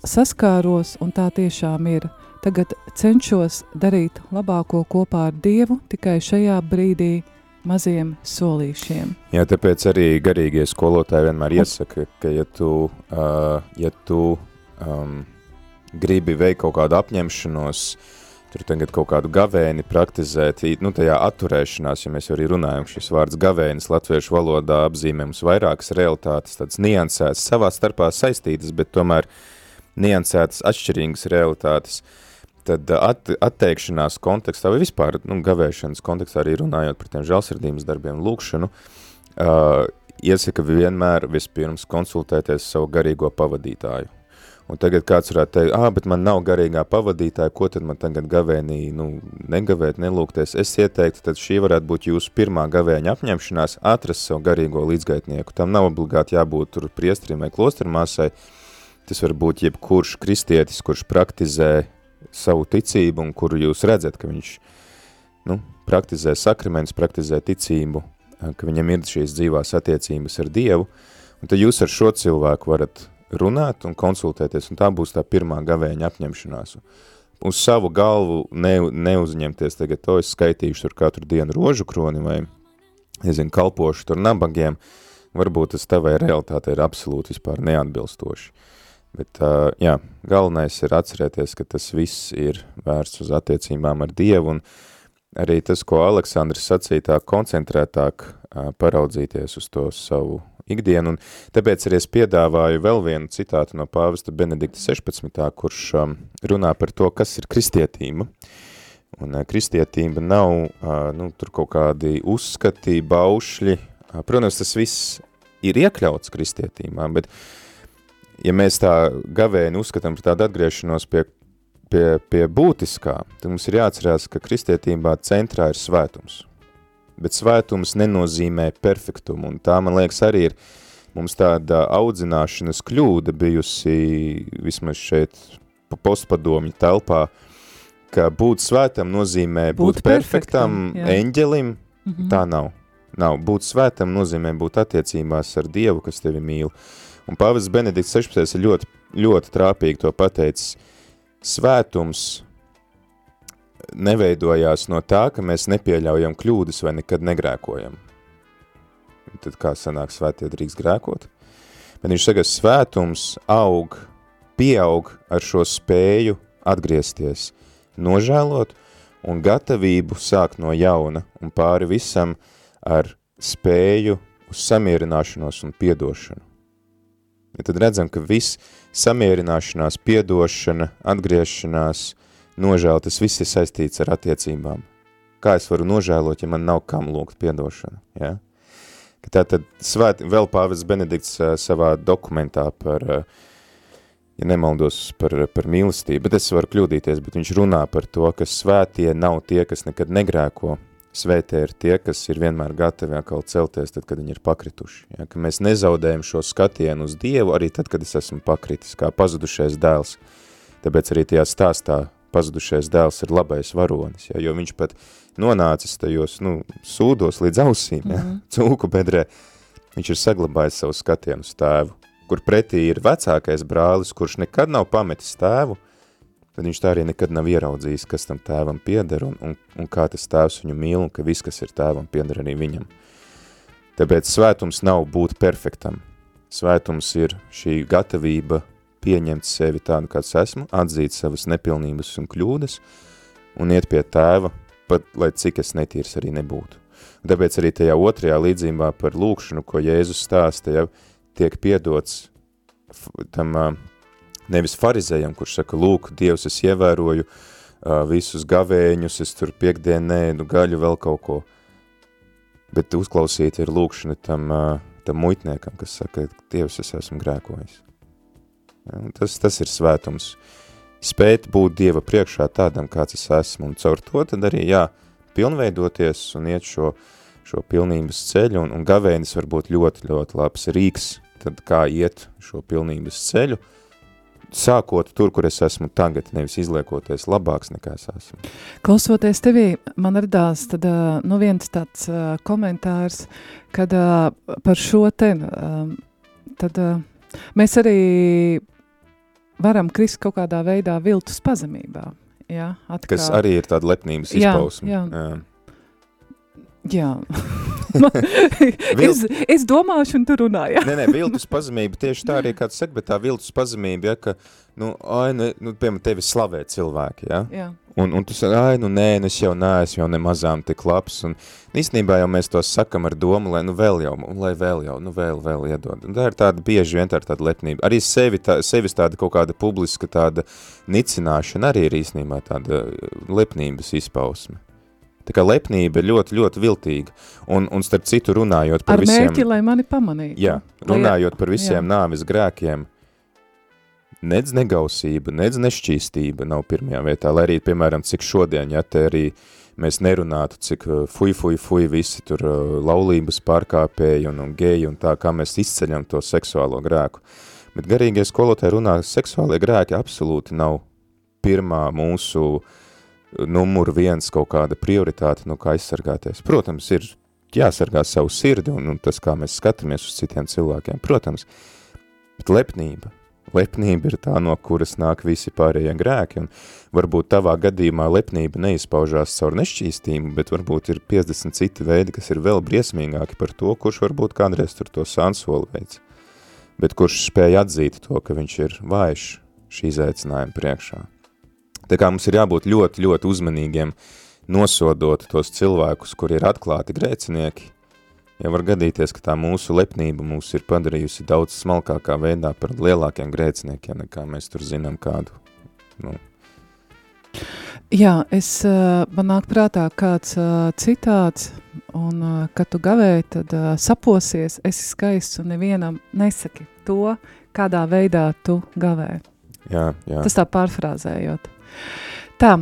saskāros, un tā tiešām ir. Tagad cenšos darīt labāko kopā ar Dievu, tikai šajā brīdī maziem solīšiem. Jā, tāpēc arī garīgie skolotāji vienmēr iesaka, ka ja tu, uh, ja tu um, gribi veikt kaut kādu apņemšanos, tur tagad kaut kādu gavēni praktizēt, nu tajā atturēšanās, ja mēs arī runājam, šis vārds gavēnis latviešu valodā apzīmē mums vairākas realitātes, tāds niansētas, savā starpā saistītas, bet tomēr niansētas atšķirīgas realitātes. Tad uh, at, atteikšanās kontekstā vai vispār nu, gavēšanas kontekstā arī runājot par tiem žēlsirdības darbiem lūkšanu, uh, iesaka vienmēr vispirms konsultēties savu garīgo pavadītāju. Un tagad kāds varētu teikt, ah, bet man nav garīgā pavadītāja, ko tad man tagad gavēnī, nu, negavēt, nelūgties. Es ieteiktu, tad šī varētu būt jūsu pirmā gavēņa apņemšanās, atrast savu garīgo līdzgaitnieku. Tam nav obligāti jābūt tur priestrim vai klostermāsai. Tas var būt jebkurš kristietis, kurš praktizē savu ticību un kuru jūs redzat, ka viņš nu, praktizē sakraments, praktizē ticību, ka viņam ir šīs dzīvās attiecības ar Dievu, un tad jūs ar šo cilvēku varat runāt un konsultēties, un tā būs tā pirmā gavēņa apņemšanās. Uz savu galvu ne, neuzņemties tagad, to es skaitīšu tur katru dienu rožu kroni vai, nezinu, kalpošu tur nabagiem, varbūt tas tavai realitātei ir absolūti vispār neatbilstoši. Bet, uh, jā, galvenais ir atcerēties, ka tas viss ir vērsts uz attiecībām ar Dievu, un arī tas, ko Aleksandrs sacīja, tā koncentrētāk uh, paraudzīties uz to savu ikdienu, un tāpēc arī es piedāvāju vēl vienu citātu no pāvesta Benedikta 16. kurš um, runā par to, kas ir kristietība. Un uh, kristietība nav uh, nu, tur kaut kādi uzskati, baušļi, uh, protams, tas viss ir iekļauts kristietībā, bet ja mēs tā gavēni uzskatām par tādu atgriešanos pie, pie, pie būtiskā, tad mums ir jāatcerās, ka kristietībā centrā ir svētums. Bet svētums nenozīmē perfektumu, un tā, man liekas, arī ir mums tāda audzināšanas kļūda bijusi vismaz šeit postpadomju telpā, ka būt svētam nozīmē būt, būt perfektam, perfektam eņģelim, mm -hmm. tā nav. Nav. Būt svētam nozīmē būt attiecībās ar Dievu, kas tevi mīl. Un Pāvests Benedikts 16. ir ļoti, ļoti trāpīgi to pateicis. Svētums neveidojās no tā, ka mēs nepieļaujam kļūdas vai nekad negrēkojam. Tad kā sanāk svētie drīkst grēkot? Bet viņš saka, svētums aug, pieaug ar šo spēju atgriezties, nožēlot un gatavību sākt no jauna un pāri visam ar spēju uz samierināšanos un piedošanu. Ja tad redzam, ka viss samierināšanās, piedošana, atgriešanās, nožēla, tas viss ir saistīts ar attiecībām. Kā es varu nožēlot, ja man nav kam lūgt piedošanu? Ja? Ka tā tad svēt, vēl Pāvis Benedikts savā dokumentā par, ja nemaldos par, par mīlestību, bet es varu kļūdīties, bet viņš runā par to, ka svētie nav tie, kas nekad negrēko, Svētie ir tie, kas ir vienmēr gatavi atkal celties, tad, kad viņi ir pakrituši. Ja? Ka mēs nezaudējam šo skatienu uz Dievu arī tad, kad es esmu pakritis, kā pazudušais dēls. Tāpēc arī tajā stāstā pazudušais dēls ir labais varonis, ja? jo viņš pat nonācis tajos nu, sūdos līdz ausīm, ja? mm -hmm. cūku bedrē. Viņš ir saglabājis savu skatienu uz tēvu, kur pretī ir vecākais brālis, kurš nekad nav pametis tēvu, tad viņš tā arī nekad nav ieraudzījis, kas tam tēvam pieder un, un, un kā tas tēvs viņu mīl un ka viss, kas ir tēvam, pieder arī viņam. Tāpēc svētums nav būt perfektam. Svētums ir šī gatavība pieņemt sevi tādu, kāds esmu, atzīt savas nepilnības un kļūdas un iet pie tēva, pat lai cik es netīrs arī nebūtu. Un tāpēc arī tajā otrajā līdzībā par lūkšanu, ko Jēzus stāsta, ja tiek piedots tam Nevis farizējam, kurš saka, lūk, Dievs, es ievēroju visus gavēņus, es tur piekdien nēdu gaļu vēl kaut ko. Bet uzklausīt ir lūkšana tam, tam muitniekam, kas saka, Dievs, es esmu grēkojis. Tas, tas ir svētums. Spēt būt Dieva priekšā tādam, kāds es esmu, un caur to tad arī, jā, pilnveidoties un iet šo, šo pilnības ceļu, un, un gavēnis var būt ļoti, ļoti labs rīks, tad kā iet šo pilnības ceļu, sākot tur, kur es esmu tagad, nevis izliekoties labāks nekā es esmu. Klausoties tevī, man radās tad, nu viens tāds komentārs, kad par šo te, tad mēs arī varam krist kaut kādā veidā viltus pazemībā. Ja, atkal. Kas arī ir tāda lepnības izpausme. Jā, jā. jā. Jā, es, es domāšu, un tu runāji. nē, nē, viltus pazemība tieši tā arī kāds saka, bet tā viltus pazemība, ja, ka, nu, ai, ne, nu, piemēram, tevi slavē cilvēki, ja? Jā. Un, un tu saki, ai, nu, nē, nu, es jau neesmu jau nemazām tik labs, un īstenībā jau mēs to sakam ar domu, lai, nu, vēl jau, lai vēl jau, nu, vēl, vēl iedod. Un tā ir tāda bieži vien tā tāda lepnība. Arī sevi, tā, sevis tāda kaut kāda publiska tāda nicināšana arī ir īstenībā tāda lepnības izpausme. Tā kā lepnība ir ļoti, ļoti viltīga. Un, un starp citu runājot par Ar visiem... Ar mērķi, lai mani pamanītu. Jā, runājot par visiem jā. nāvis grēkiem, nedz negausība, nedz nešķīstība nav pirmajā vietā, lai arī, piemēram, cik šodien, ja te arī mēs nerunātu, cik uh, fuj, fuj, fuj, visi tur uh, laulības pārkāpēji un, un geji un tā, kā mēs izceļam to seksuālo grēku. Bet garīgie skolotāji runā, seksuālie grēki absolūti nav pirmā mūsu uh, numur viens kaut kāda prioritāte, no kā aizsargāties. Protams, ir jāsargā savu sirdi un, un tas, kā mēs skatāmies uz citiem cilvēkiem, protams, bet lepnība, lepnība ir tā, no kuras nāk visi pārējie grēki, un varbūt tavā gadījumā lepnība neizpaužās caur nešķīstību, bet varbūt ir 50 citi veidi, kas ir vēl briesmīgāki par to, kurš varbūt kādreiz tur to sansoli veids, bet kurš spēja atzīt to, ka viņš ir vājš šī izaicinājuma priekšā. Tā kā mums ir jābūt ļoti, ļoti uzmanīgiem, nosodot tos cilvēkus, kuri ir atklāti grēcinieki, ja var gadīties, ka tā mūsu lepnība mūs ir padarījusi daudz smalkākā veidā par lielākiem grēciniekiem, nekā mēs tur zinām kādu. Nu. Jā, es, man nāk prātā kāds citāts, un kad tu gavēji, tad saposies, esi skaists un nevienam nesaki to, kādā veidā tu gavēji. Jā, jā. Tas tā pārfrāzējot. Tā,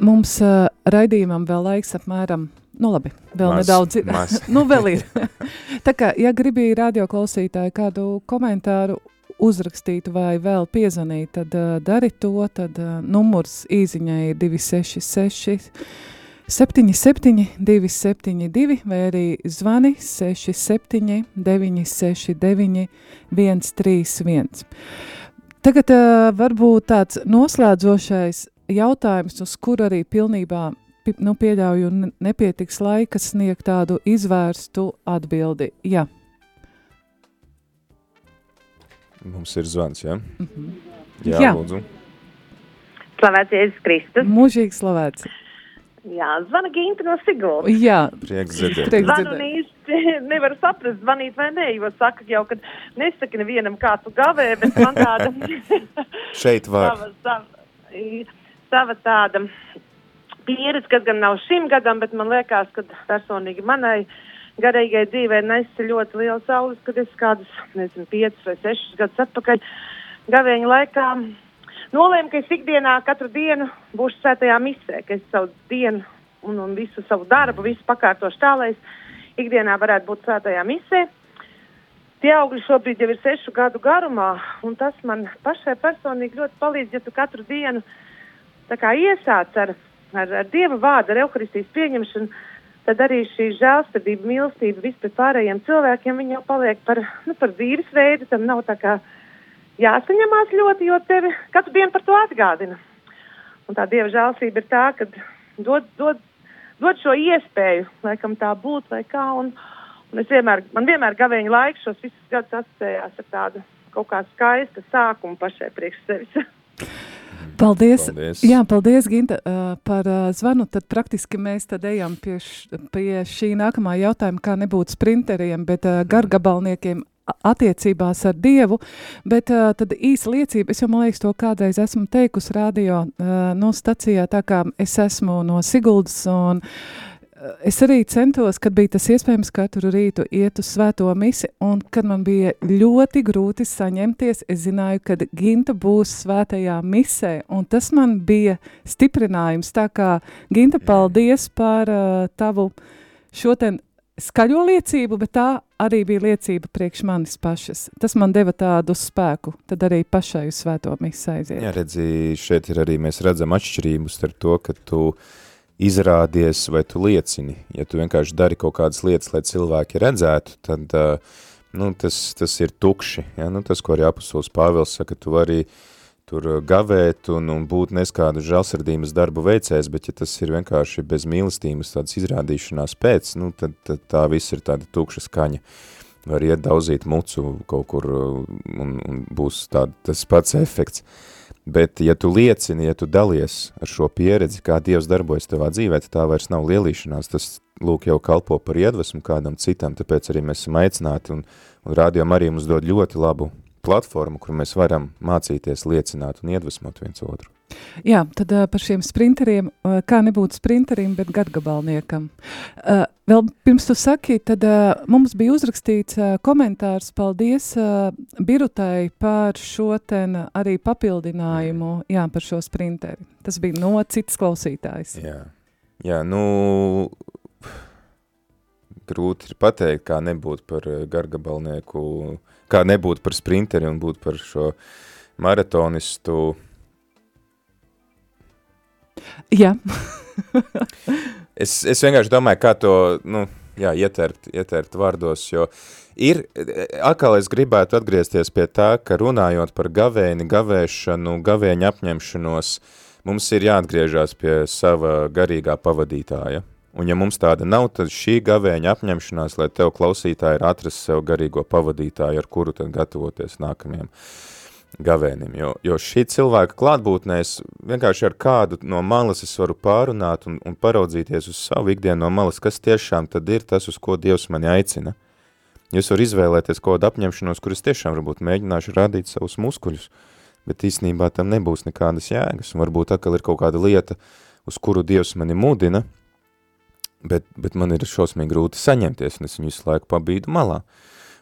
mums raidījumam vēl laiks apmēram Nu, labi, vēl mas, nedaudz ir. nu, vēl ir. Tā kā, ja gribīja radioklausītāji kādu komentāru uzrakstītu vai vēl piezvanīt, tad uh, dari to, tad uh, numurs īziņai ir 266 77 272 vai arī zvani 67 969 131. Tagad uh, varbūt tāds noslēdzošais jautājums, uz kuru arī pilnībā nu, pieļauju nepietiks laika sniegt tādu izvērstu atbildi. Jā. Mums ir zvans, jā? Mm -hmm. Jā, jā. lūdzu. Slavēts Jēzus Kristus. Mūžīgi slavēts. Jā, zvana Ginta no Siguldas. Jā, prieks dzirdēt. Zvanu īsti nevaru saprast, zvanīt vai nē, jo saka jau, ka nesaki nevienam, kā tu gavē, bet man tāda... Šeit var. Sava, sava, sava tāda pieredze, kas gan nav šim gadam, bet man liekas, ka personīgi manai garīgai dzīvē nesa ļoti liela saules, kad es kādus, nezinu, 5 vai 6 gadus atpakaļ gavēņa laikā nolēmu, ka es ikdienā katru dienu būšu svētajā misē, ka es savu dienu un, un visu savu darbu, visu pakārtošu tā, lai es ikdienā varētu būt svētajā misē. Tie augļi šobrīd jau ir sešu gadu garumā, un tas man pašai personīgi ļoti palīdz, ja tu katru dienu iesāc ar, ar, ar Dieva vārdu, ar evaharistijas pieņemšanu, tad arī šī žēlstabība, mīlestība vispār pārējiem cilvēkiem, jau paliek par, nu, par dzīvesveidu, tam nav tā kā jāsaņemās ļoti, jo tevi katru dienu par to atgādina. Un tā dieva žēlstība ir tā, ka dod, dod, dod šo iespēju, laikam tā būt vai kā. Un, un es vienmēr, man vienmēr gavēņa laiks šos visus gadus asociējās ar tādu kaut kā skaista sākumu pašai priekš sevis. Paldies. paldies. Jā, paldies, Ginta, uh, par uh, zvanu. Tad praktiski mēs tad ejam pie, š, pie šī nākamā jautājuma, kā nebūt sprinteriem, bet uh, gargabalniekiem attiecībās ar Dievu, bet uh, tad īsa liecība, es jau, man liekas, to kādreiz esmu teikusi radio uh, no stacijā, tā kā es esmu no Siguldas un uh, es arī centos, kad bija tas iespējams katru rītu iet uz svēto misi, un kad man bija ļoti grūti saņemties, es zināju, kad Ginta būs svētajā misē, un tas man bija stiprinājums, tā kā Ginta, paldies par uh, tavu šoten skaļo liecību, bet tā arī bija liecība priekš manis pašas. Tas man deva tādu spēku, tad arī pašai uz svēto misu aiziet. Jā, redzi, šeit ir arī mēs redzam atšķirību starp to, ka tu izrādies vai tu liecini. Ja tu vienkārši dari kaut kādas lietas, lai cilvēki redzētu, tad uh, nu, tas, tas ir tukši. Ja? Nu, tas, ko arī apustulis Pāvils saka, tu vari uh, tur uh, gavēt un, un būt neskādu žalsardības darbu veicējs, bet ja tas ir vienkārši bez mīlestības tādas izrādīšanās pēc, nu, tad, tad tā viss ir tāda tukša skaņa. Var iet daudzīt mucu kaut kur uh, un, un būs tāda, tas pats efekts. Bet, ja tu liecini, ja tu dalies ar šo pieredzi, kā Dievs darbojas tavā dzīvē, tad tā vairs nav lielīšanās, tas, lūk, jau kalpo par iedvesmu kādam citam, tāpēc arī mēs esam aicināti, un, un rādījām arī mums dod ļoti labu platformu, kur mēs varam mācīties, liecināt un iedvesmot viens otru. Jā, tad uh, par šiem sprinteriem, uh, kā nebūt sprinterim, bet gadgabalniekam. Uh, vēl pirms tu saki, tad uh, mums bija uzrakstīts uh, komentārs, paldies uh, Birutai par šo ten arī papildinājumu, jā, par šo sprinteri. Tas bija no citas klausītājs. Jā, jā nu, grūti ir pateikt, kā nebūt par gargabalnieku uh, kā nebūt par sprinteri un būt par šo maratonistu. Jā. es, es vienkārši domāju, kā to, nu, jā, ieterpt, ieterpt vārdos, jo ir, atkal es gribētu atgriezties pie tā, ka runājot par gavēni, gavēšanu, gavēņu apņemšanos, mums ir jāatgriežās pie sava garīgā pavadītāja. Un ja mums tāda nav, tad šī gavēņa apņemšanās, lai tev klausītāji ir atrast sev garīgo pavadītāju, ar kuru tad gatavoties nākamajam gavēnim. Jo, jo šī cilvēka klātbūtnēs vienkārši ar kādu no malas es varu pārunāt un, un paraudzīties uz savu ikdienu no malas, kas tiešām tad ir tas, uz ko Dievs mani aicina. Jūs var izvēlēties kaut kādu apņemšanos, kuras tiešām varbūt mēģināšu radīt savus muskuļus, bet īstenībā tam nebūs nekādas jēgas. Un varbūt atkal ir kaut kāda lieta, uz kuru Dievs mani mudina, bet, bet man ir šausmīgi grūti saņemties, un es viņu visu laiku pabīdu malā.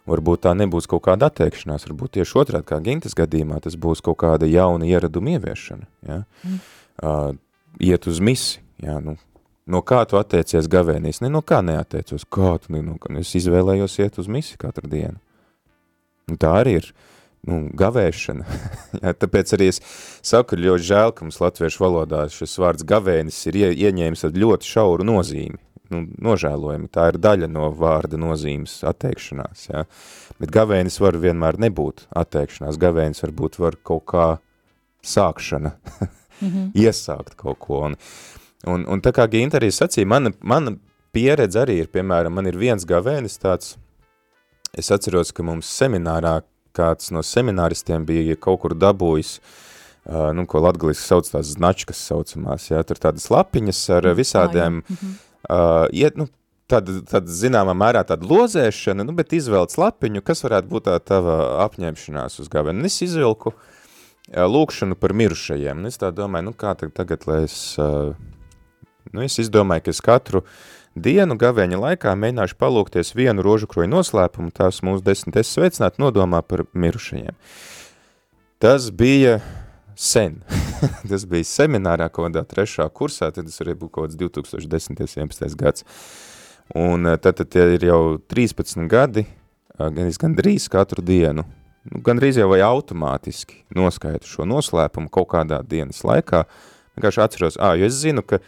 Varbūt tā nebūs kaut kāda atteikšanās, varbūt tieši otrādi kā Gintas gadījumā, tas būs kaut kāda jauna ieraduma ieviešana, ja? mm. uh, iet uz misi, ja? nu, no kā tu attiecies gavēnīs, ne no kā neatteicos, kā tu, ne, no, es izvēlējos iet uz misi katru dienu. Un tā arī ir, nu, gavēšana. ja, tāpēc arī es saku, ļoti žēl, ka mums latviešu valodā šis vārds gavēnis ir ie, ieņēmis ļoti šauru nozīmi nu, nožēlojami. Tā ir daļa no vārda nozīmes atteikšanās. Ja? Bet gavēnis var vienmēr nebūt atteikšanās. Gavēnis varbūt var kaut kā sākšana, mm -hmm. iesākt kaut ko. Un, un, un tā kā Ginta arī sacīja, mana, mana pieredze arī ir, piemēram, man ir viens gavēnis tāds, es atceros, ka mums seminārā kāds no semināristiem bija kaut kur dabūjis, uh, nu, ko latgaliski sauc tās značkas saucamās, jā, tur tādas lapiņas ar mm, visādiem mm -hmm uh, iet, nu, tad, tad zināmā mērā tāda lozēšana, nu, bet izvelc lapiņu, kas varētu būt tā tava apņemšanās uz gavenu. Es izvilku uh, lūkšanu par mirušajiem, un es tā domāju, nu, kā tagad, tagad lai es, uh, nu, es izdomāju, ka es katru dienu gavēņa laikā mēģināšu palūkties vienu rožu kroju noslēpumu, tās mūsu desmit es sveicināt nodomā par mirušajiem. Tas bija sen. tas bija seminārā kaut kādā trešā kursā, tad tas arī būtu kaut kāds 2010. 11. gads. Un eh, tad, tad ir jau 13 gadi, eh, gan gandrīz katru dienu, nu, gandrīz jau vai automātiski noskaitu šo noslēpumu kaut kādā dienas laikā. Vienkārši atceros, ā, jo es zinu, ka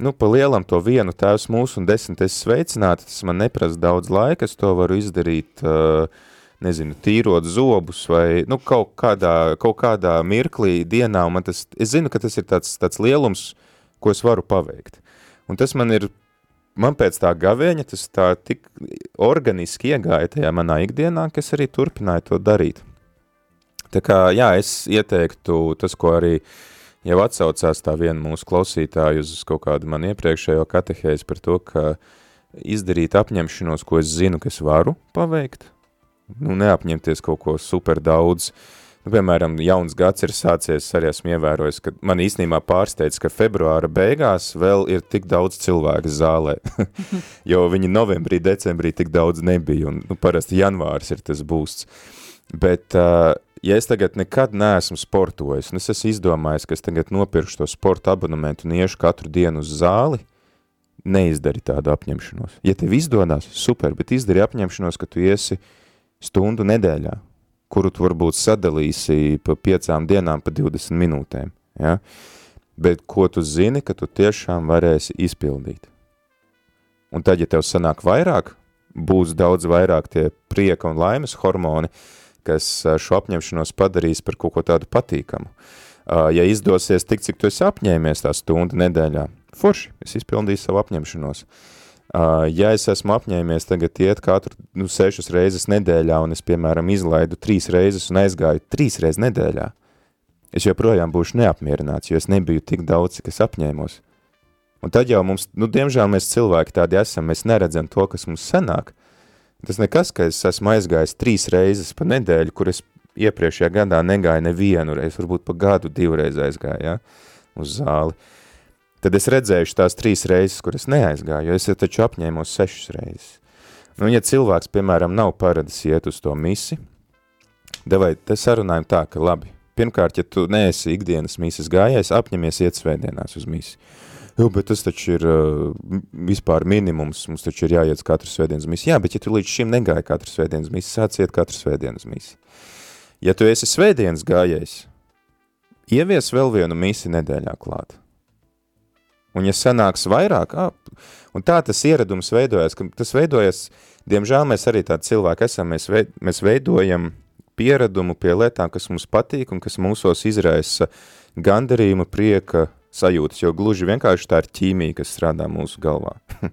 nu, pa lielam to vienu tēvs mūsu un desmit es sveicinātu, tas man neprasa daudz laika, es to varu izdarīt uh, nezinu, tīrot zobus vai nu, kaut, kādā, kaut kādā mirklī dienā, man tas, es zinu, ka tas ir tāds, tāds lielums, ko es varu paveikt. Un tas man ir, man pēc tā gavēņa, tas tā tik organiski iegāja tajā manā ikdienā, ka es arī turpināju to darīt. Tā kā, jā, es ieteiktu tas, ko arī jau atsaucās tā viena mūsu klausītāja uz kaut kādu man iepriekšējo katehēzi par to, ka izdarīt apņemšanos, ko es zinu, ka es varu paveikt, Nu, neapņemties kaut ko super daudz. Nu, piemēram, jauns gads ir sācies, arī esmu ievērojis, ka man īstenībā pārsteidz, ka februāra beigās vēl ir tik daudz cilvēku zālē, jo viņi novembrī, decembrī tik daudz nebija, un nu, parasti janvārs ir tas būsts. Bet, uh, ja es tagad nekad neesmu sportojis, un es esmu izdomājis, ka es tagad nopirkšu to sporta abonementu un iešu katru dienu uz zāli, neizdari tādu apņemšanos. Ja tev izdodās, super, bet izdari apņemšanos, ka tu iesi stundu nedēļā, kuru tu varbūt sadalīsi pa piecām dienām pa 20 minūtēm, ja? bet ko tu zini, ka tu tiešām varēsi izpildīt. Un tad, ja tev sanāk vairāk, būs daudz vairāk tie prieka un laimes hormoni, kas šo apņemšanos padarīs par kaut ko tādu patīkamu. Ja izdosies tik, cik tu esi apņēmies tā stunda nedēļā, forši, es izpildīju savu apņemšanos. Ja es esmu apņēmies tagad iet katru nu, sešas reizes nedēļā un es, piemēram, izlaidu trīs reizes un aizgāju trīs reizes nedēļā, es joprojām būšu neapmierināts, jo es nebiju tik daudz, cik es apņēmos. Un tad jau mums, nu, diemžēl mēs cilvēki tādi esam, mēs neredzam to, kas mums sanāk. Tas nekas, ka es esmu aizgājis trīs reizes pa nedēļu, kur es iepriekšējā gadā negāju nevienu reizi, varbūt pa gadu divreiz aizgāju, ja, uz zāli. Uh, tad es redzējuši tās trīs reizes, kur es neaizgāju, jo es taču apņēmos sešas reizes. Nu, ja cilvēks, piemēram, nav paradis iet uz to misi, davai, te sarunājam tā, ka labi, pirmkārt, ja tu neesi ikdienas misas gājējs, apņemies iet svētdienās uz misi. Jo, bet tas taču ir uh, vispār minimums, mums taču ir jāiet katru svētdienas misi. Jā, bet ja tu līdz šim negāji katru svētdienas misi, sāc iet katru svētdienas misi. Ja tu esi svētdienas gājējs, ievies vēl vienu misi nedēļā klāt. Un ja sanāks vairāk, ā, un tā tas ieradums veidojas, ka tas veidojas, diemžēl mēs arī tādi cilvēki esam, mēs, veid, mēs veidojam pieradumu pie lietām, kas mums patīk un kas mūsos izraisa gandarījuma, prieka sajūtas, jo gluži vienkārši tā ir ķīmija, kas strādā mūsu galvā.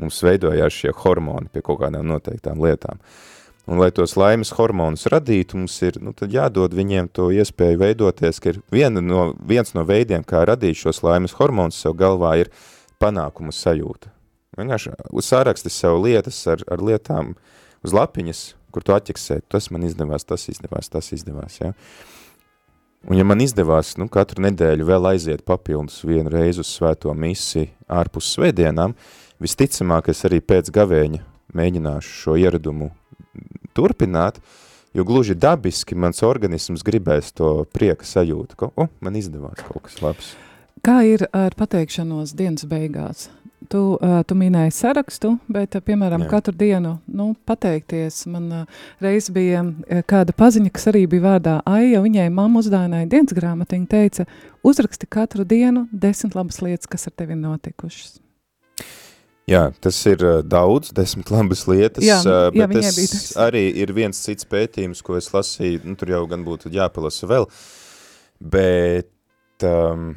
mums veidojās šie hormoni pie kaut kādām noteiktām lietām. Uh, Un, lai tos laimes hormonus radītu, mums ir nu, jādod viņiem to iespēju veidoties, ka viena no, viens no veidiem, kā radīt šos laimes hormonus sev galvā, ir panākumu sajūta. Vienkārši sāraksti sev lietas ar, ar lietām uz lapiņas, kur tu atķeksē, tas man izdevās, tas izdevās, tas izdevās, ja. Un ja man izdevās, nu, katru nedēļu vēl aiziet papildus vienu reizi uz svēto misi ārpus svētdienām, visticamāk es arī pēc gavēņa mēģināšu šo ieradumu turpināt, jo gluži dabiski mans organisms gribēs to prieka sajūtu, ka, oh, man izdevās kaut kas labs. Kā ir ar pateikšanos dienas beigās? Tu, uh, tu minēji sarakstu, bet, uh, piemēram, Jā. katru dienu nu, pateikties. Man uh, reiz bija uh, kāda paziņa, kas arī bija vārdā Aija, viņai mamma uzdāināja dienas grāmatiņu, teica, uzraksti katru dienu desmit labas lietas, kas ar tevi notikušas. Jā, tas ir uh, daudz, desmit labas lietas, jā, uh, bet jā, tas arī ir viens cits pētījums, ko es lasīju, nu, tur jau gan būtu jāpalasa vēl, bet... Um,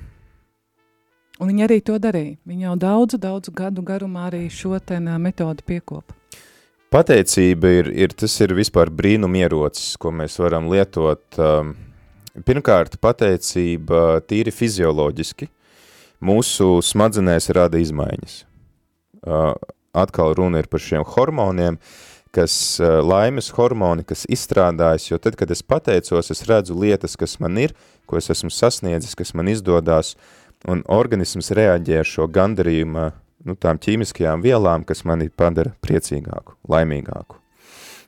Un viņi arī to darīja. Viņi jau daudzu, daudzu gadu garumā arī šo ten metodu piekopa. Pateicība ir, ir, tas ir vispār brīnumierocis, ko mēs varam lietot. Um, pirmkārt, pateicība tīri fizioloģiski. Mūsu smadzenēs rada izmaiņas atkal runa ir par šiem hormoniem, kas uh, laimes hormoni, kas izstrādājas, jo tad, kad es pateicos, es redzu lietas, kas man ir, ko es esmu sasniedzis, kas man izdodās, un organisms reaģē ar šo gandarījumu, nu, tām ķīmiskajām vielām, kas mani padara priecīgāku, laimīgāku.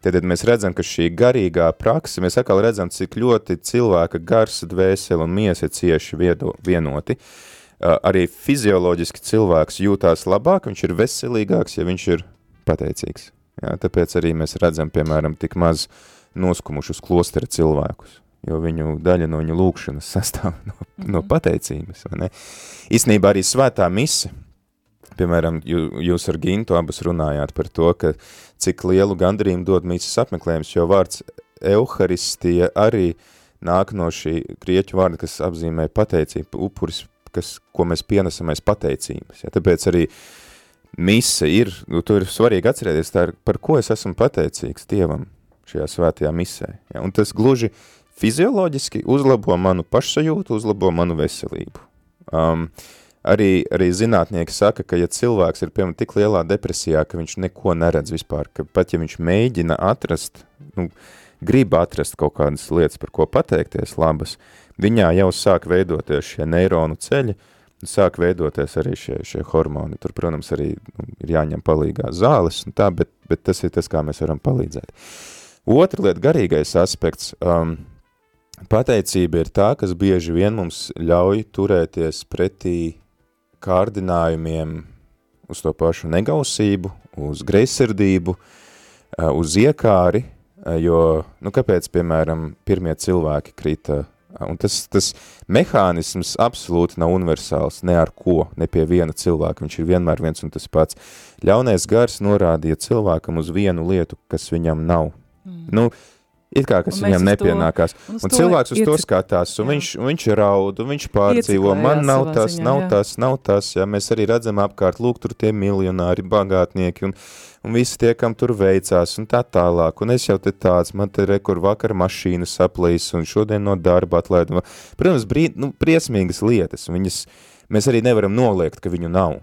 Tad, tad mēs redzam, ka šī garīgā praksa, mēs atkal redzam, cik ļoti cilvēka gars, dvēseli un miesa cieši viedo, vienoti. Uh, arī fizioloģiski cilvēks jūtās labāk, viņš ir veselīgāks, ja viņš ir pateicīgs. Jā, tāpēc arī mēs redzam, piemēram, tik maz noskumušus klostera cilvēkus, jo viņu daļa no viņu lūkšanas sastāv no, mm -hmm. no mhm. pateicības. Vai ne? Īsnībā arī svētā mise, piemēram, jū, jūs ar Gintu abas runājāt par to, ka cik lielu gandarījumu dod mīsas apmeklējums, jo vārds euharistija arī nāk no šī grieķu vārda, kas apzīmē pateicību, upuris kas, ko mēs pienesam aiz pateicības. Ja? Tāpēc arī mise ir, nu, to ir svarīgi atcerēties, tā ir, par ko es esmu pateicīgs Dievam šajā svētajā misē. Ja? Un tas gluži fizioloģiski uzlabo manu pašsajūtu, uzlabo manu veselību. Um, arī, arī zinātnieki saka, ka ja cilvēks ir, piemēram, tik lielā depresijā, ka viņš neko neredz vispār, ka pat ja viņš mēģina atrast, nu, grib atrast kaut kādas lietas, par ko pateikties labas, viņā jau sāk veidoties šie neironu ceļi, sāk veidoties arī šie, šie hormoni. Tur, protams, arī nu, ir jāņem palīgā zāles tā, bet, bet tas ir tas, kā mēs varam palīdzēt. Otra lieta, garīgais aspekts, um, pateicība ir tā, kas bieži vien mums ļauj turēties pretī kārdinājumiem uz to pašu negausību, uz greizsirdību, uh, uz iekāri, uh, jo, nu, kāpēc, piemēram, pirmie cilvēki krita Un tas, tas mehānisms absolūti nav universāls, ne ar ko, ne pie viena cilvēka, viņš ir vienmēr viens un tas pats. Ļaunais gars norādīja cilvēkam uz vienu lietu, kas viņam nav. Mm. Nu, It kā, kas viņam nepienākās. To, un cilvēks uz iet... to skatās, un jā. viņš, un viņš raud, un viņš pārdzīvo, man nav tas, ziņā, nav tas, nav tas, jā, mēs arī redzam apkārt, lūk, tur tie miljonāri, bagātnieki, un, un visi tie, kam tur veicās, un tā tālāk, un es jau te tāds, man te rekur vakar mašīna saplīs, un šodien no darba atlaiduma. Protams, brīd, nu, priesmīgas lietas, viņas, mēs arī nevaram noliegt, ka viņu nav.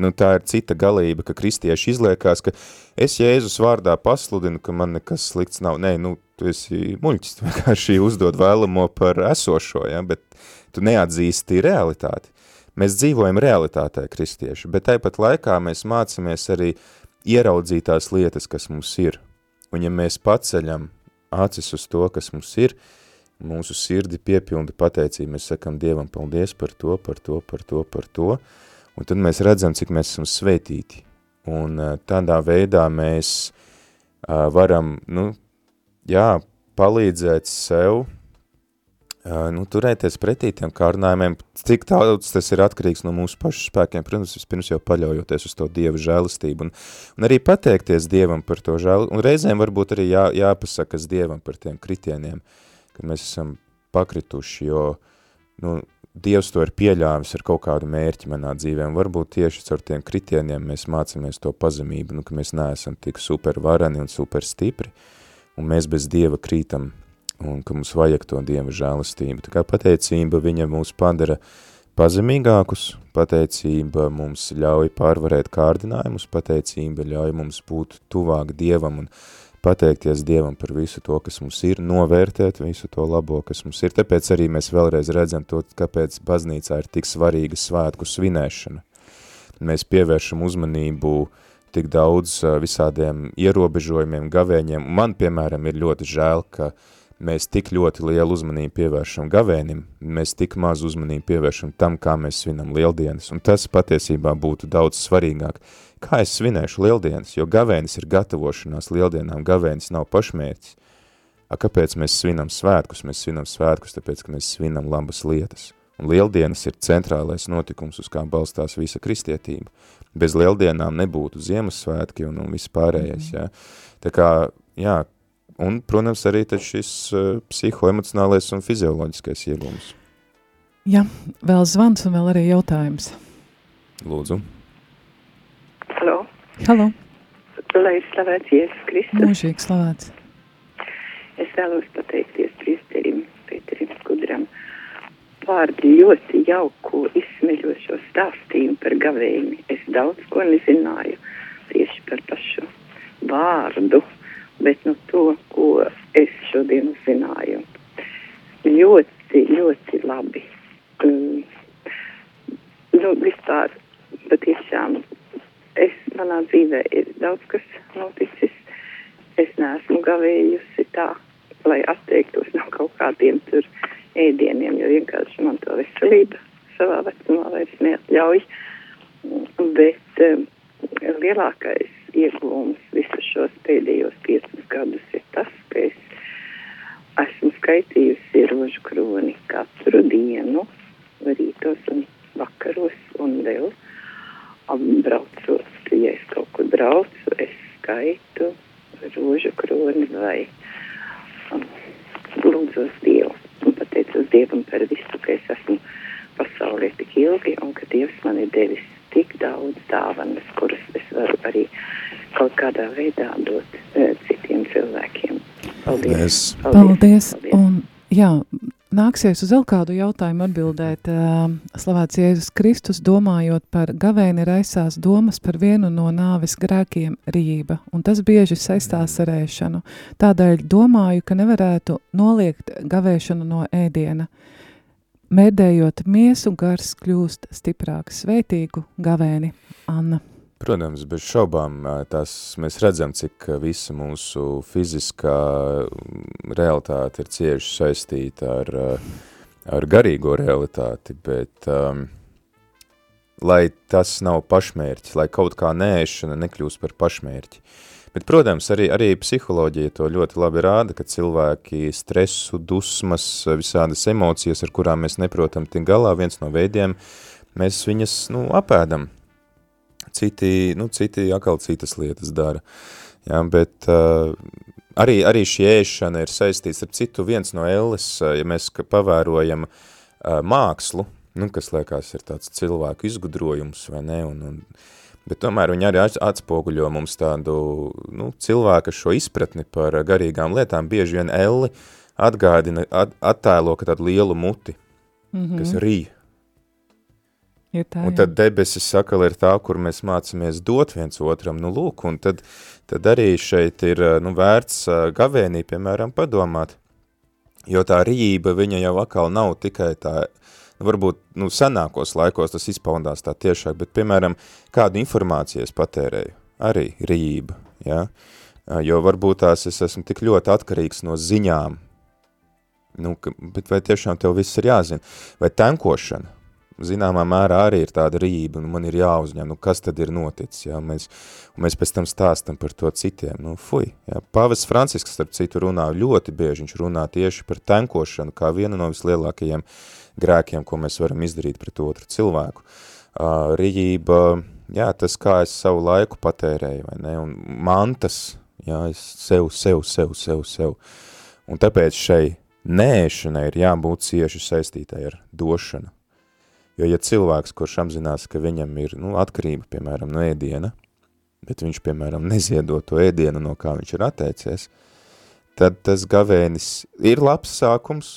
Nu, tā ir cita galība, ka kristieši izliekās, ka es Jēzus vārdā pasludinu, ka man nekas slikts nav. Nē, nu, tu esi muļķis, tu vienkārši uzdod vēlamo par esošo, ja, bet tu neatzīsti realitāti. Mēs dzīvojam realitātē, kristieši, bet tāpat laikā mēs mācamies arī ieraudzīt tās lietas, kas mums ir. Un ja mēs paceļam acis uz to, kas mums ir, mūsu sirdi piepilda pateicība, mēs sakam Dievam paldies par to, par to, par to, par to, Un tad mēs redzam, cik mēs esam svētīti. Un uh, tādā veidā mēs uh, varam, nu, jā, palīdzēt sev, uh, nu, turēties pretī tiem kārdinājumiem, cik daudz tas ir atkarīgs no mūsu pašu spēkiem, protams, vispirms jau paļaujoties uz to Dieva žēlistību, un, un arī pateikties Dievam par to žēl, un reizēm varbūt arī jā, jāpasakas Dievam par tiem kritieniem, kad mēs esam pakrituši, jo, nu, Dievs to ir pieļāvis ar kaut kādu mērķi manā dzīvē, un varbūt tieši caur tiem kritieniem mēs mācāmies to pazemību, nu, ka mēs neesam tik super varani un super stipri, un mēs bez Dieva krītam, un ka mums vajag to Dieva žēlastību. Tā kā pateicība viņa mūs padara pazemīgākus, pateicība mums ļauj pārvarēt kārdinājumus, pateicība ļauj mums būt tuvāk Dievam un pateikties Dievam par visu to, kas mums ir, novērtēt visu to labo, kas mums ir. Tāpēc arī mēs vēlreiz redzam to, kāpēc baznīcā ir tik svarīga svētku svinēšana. Mēs pievēršam uzmanību tik daudz visādiem ierobežojumiem, gavēņiem. Man, piemēram, ir ļoti žēl, ka mēs tik ļoti lielu uzmanību pievēršam gavēnim, mēs tik maz uzmanību pievēršam tam, kā mēs svinam lieldienas, un tas patiesībā būtu daudz svarīgāk, kā es svinēšu lieldienas, jo gavēnis ir gatavošanās lieldienām, gavēnis nav pašmērķis. A, kāpēc mēs svinam svētkus? Mēs svinam svētkus, tāpēc, ka mēs svinam labas lietas. Un lieldienas ir centrālais notikums, uz kā balstās visa kristietība. Bez lieldienām nebūtu Ziemassvētki un, un viss pārējais, jā. Tā kā, jā, un, protams, arī tad šis uh, psihoemocionālais un fizioloģiskais iegums. Jā, vēl zvans un vēl arī jautājums. Lūdzu. Halo. Halo. Lai slavēts Jēzus Kristus. Mūžīgi slavēts. Es vēlos pateikties priesterim par ļoti jauku izsmeļošo stāstījumu par gavēni. Es daudz ko nezināju tieši par pašu vārdu, bet nu to, ko es šodien uzzināju. Ļoti, ļoti labi. Um, nu, vispār patiešām es manā dzīvē ir daudz kas noticis. Es neesmu gavējusi tā, lai atteiktos no kaut kādiem tur ēdieniem, jo vienkārši man to veselība savā vecumā vairs neatļauj. Bet um, lielākais iegūms visus šos pēdējos piecus gadus ir tas, ka es esmu skaitījusi rožu kroni katru dienu, rītos un vakaros un vēl. Uh, braucot, ja es kaut kur braucu, es skaitu rožu kroni vai um, lūdzos Dievu un pateicos Dievam par visu, ka es esmu pasaulē tik ilgi un ka Dievs man ir devis tik daudz dāvanas, kuras es varu arī kaut kādā veidā dot uh, citiem cilvēkiem. Paldies. Paldies. Paldies. Paldies. Un, jā, nāksies uz vēl kādu jautājumu atbildēt. Slavēts Jēzus Kristus, domājot par gavēni, raisās domas par vienu no nāves grēkiem - rība, un tas bieži saistās ar ēšanu. Tādēļ domāju, ka nevarētu noliegt gavēšanu no ēdiena. Mēdējot miesu, gars kļūst stiprāks. Svētīgu gavēni, Anna. Protams, bez šaubām tās mēs redzam, cik visa mūsu fiziskā realitāte ir cieši saistīta ar, ar garīgo realitāti, bet um, lai tas nav pašmērķis, lai kaut kā nēšana nekļūst par pašmērķi. Bet, protams, arī, arī psiholoģija to ļoti labi rāda, ka cilvēki stresu, dusmas, visādas emocijas, ar kurām mēs neprotam tik galā, viens no veidiem, mēs viņas, nu, apēdam, citi, nu, citi atkal citas lietas dara. Jā, bet uh, arī, arī šī ēšana ir saistīts ar citu viens no elles, uh, ja mēs pavērojam uh, mākslu, nu, kas liekas ir tāds cilvēku izgudrojums, vai ne, un, un, bet tomēr viņi arī atspoguļo mums tādu, nu, cilvēka šo izpratni par garīgām lietām, bieži vien elli atgādina, at, attēlo, ka tādu lielu muti, mm -hmm. kas rīja, Ir tā, un tad debesis sakala ir tā, kur mēs mācamies dot viens otram, nu lūk, un tad, tad arī šeit ir, nu, vērts gavēnī, piemēram, padomāt, jo tā rība, viņa jau atkal nav tikai tā, nu, varbūt, nu, senākos laikos tas izpaundās tā tiešāk, bet, piemēram, kādu informāciju es patērēju, arī rība, ja, jo varbūt tās es esmu tik ļoti atkarīgs no ziņām, nu, ka, bet vai tiešām tev viss ir jāzina, vai tankošana, zināmā mērā arī ir tāda rība, un man ir jāuzņem, nu kas tad ir noticis, jā, mēs, un mēs pēc tam stāstam par to citiem, nu fuj, jā, Pāvests Francisks, starp citu, runā ļoti bieži, viņš runā tieši par tankošanu, kā vienu no vislielākajiem grēkiem, ko mēs varam izdarīt pret otru cilvēku. Uh, rība, jā, tas kā es savu laiku patērēju, vai ne, un mantas, jā, es sev, sev, sev, sev, sev, un tāpēc šai nēšanai ir jābūt cieši saistītai ar došanu, Jo, ja cilvēks, kurš apzinās, ka viņam ir nu, atkarība, piemēram, no ēdiena, bet viņš, piemēram, neziedot to ēdienu, no kā viņš ir atteicies, tad tas gavēnis ir labs sākums,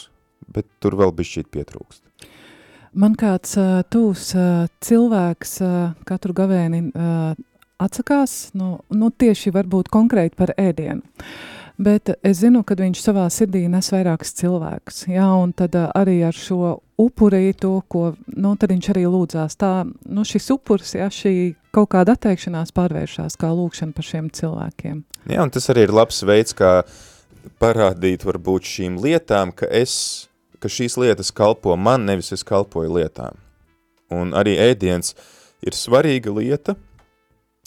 bet tur vēl bišķīt pietrūkst. Man kāds uh, tūs uh, cilvēks uh, katru gavēni uh, atsakās, nu, nu tieši varbūt konkrēti par ēdienu. Bet es zinu, ka viņš savā sirdī nes vairākus cilvēkus, jā, un tad arī ar šo upurī to, ko, nu, viņš arī lūdzās. Tā, nu, šis upuris, ja, šī kaut kāda atteikšanās pārvēršās kā lūkšana par šiem cilvēkiem. Jā, un tas arī ir labs veids, kā parādīt varbūt šīm lietām, ka es, ka šīs lietas kalpo man, nevis es kalpoju lietām. Un arī ēdiens ir svarīga lieta,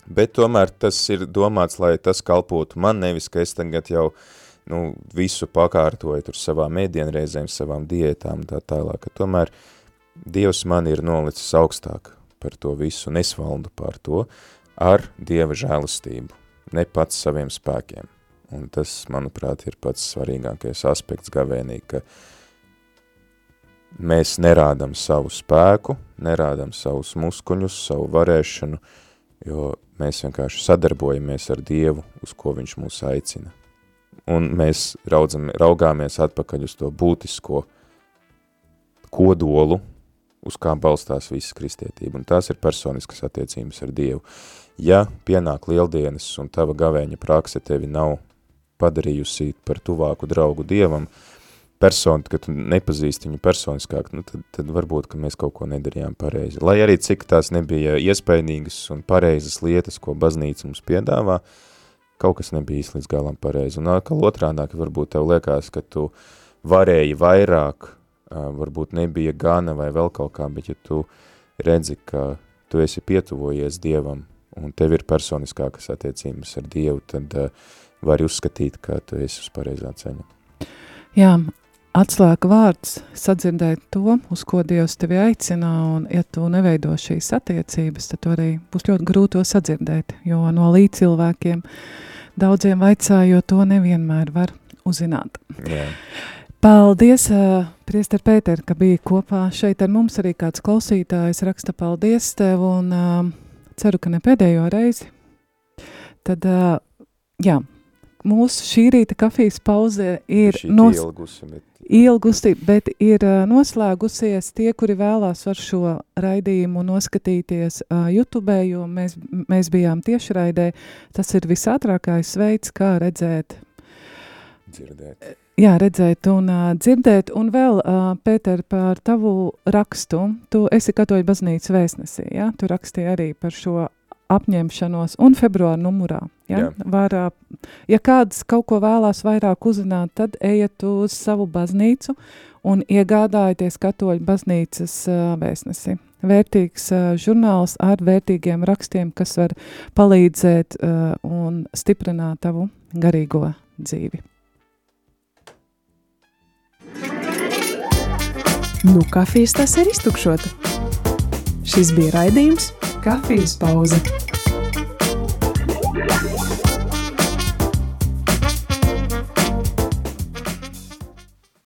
bet tomēr tas ir domāts, lai tas kalpotu man, nevis, ka es tagad jau nu, visu pakārtoju tur savām ēdienreizēm, savām diētām tā tālāk, ka tomēr Dievs man ir nolicis augstāk par to visu, un es valdu pār to ar Dieva žēlastību, ne pats saviem spēkiem. Un tas, manuprāt, ir pats svarīgākais aspekts gavēnī, ka mēs nerādam savu spēku, nerādam savus muskuļus, savu varēšanu, jo mēs vienkārši sadarbojamies ar Dievu, uz ko viņš mūs aicina un mēs raudzam, raugāmies atpakaļ uz to būtisko kodolu, uz kā balstās visa kristietība, un tās ir personiskas attiecības ar Dievu. Ja pienāk lieldienas un tava gavēņa prakse tevi nav padarījusi par tuvāku draugu Dievam, personu, ka tu nepazīsti viņu personiskāk, nu tad, tad varbūt, ka mēs kaut ko nedarījām pareizi. Lai arī cik tās nebija iespaidīgas un pareizas lietas, ko baznīca mums piedāvā, uh, kaut kas nebija īsti līdz galam pareizi. Un atkal otrādāk, varbūt tev liekas, ka tu varēji vairāk, varbūt nebija gana vai vēl kaut kā, bet ja tu redzi, ka tu esi pietuvojies Dievam un tev ir personiskākas attiecības ar Dievu, tad vari uzskatīt, ka tu esi uz pareizā ceļa. Jā, atslēga vārds sadzirdēt to, uz ko Dievs tevi aicina, un ja tu neveido šīs attiecības, tad arī būs ļoti grūti to sadzirdēt, jo no līdzcilvēkiem cilvēkiem daudziem vaicājo, to nevienmēr var uzzināt. Jā. Paldies, uh, Priester Pēter, ka bija kopā šeit ar mums arī kāds klausītājs raksta paldies tev un uh, ceru, ka ne pēdējo reizi. Tad, uh, jā, mūsu šī rīta kafijas pauze ir Šī nos, ilgusi, bet ir uh, noslēgusies tie, kuri vēlās var šo raidījumu noskatīties uh, YouTube, jo mēs, mēs bijām tiešraidē. Tas ir visātrākais veids, kā redzēt dzirdēt. Jā, redzēt un uh, dzirdēt, un vēl, uh, Pēter, par tavu rakstu. Tu esi katoļu baznīcas vēstnesī, jā? Tu rakstīji arī par šo apņemšanos un februāra numurā. Ja? Jā. Var, ja kāds kaut ko vēlās vairāk uzzināt, tad ejiet uz savu baznīcu un iegādājieties katoļu baznīcas uh, vēstnesi. Vērtīgs uh, žurnāls ar vērtīgiem rakstiem, kas var palīdzēt uh, un stiprināt tavu garīgo dzīvi. Nu, kafijas tas ir iztukšota. Šis bija raidījums Kafijas pauze.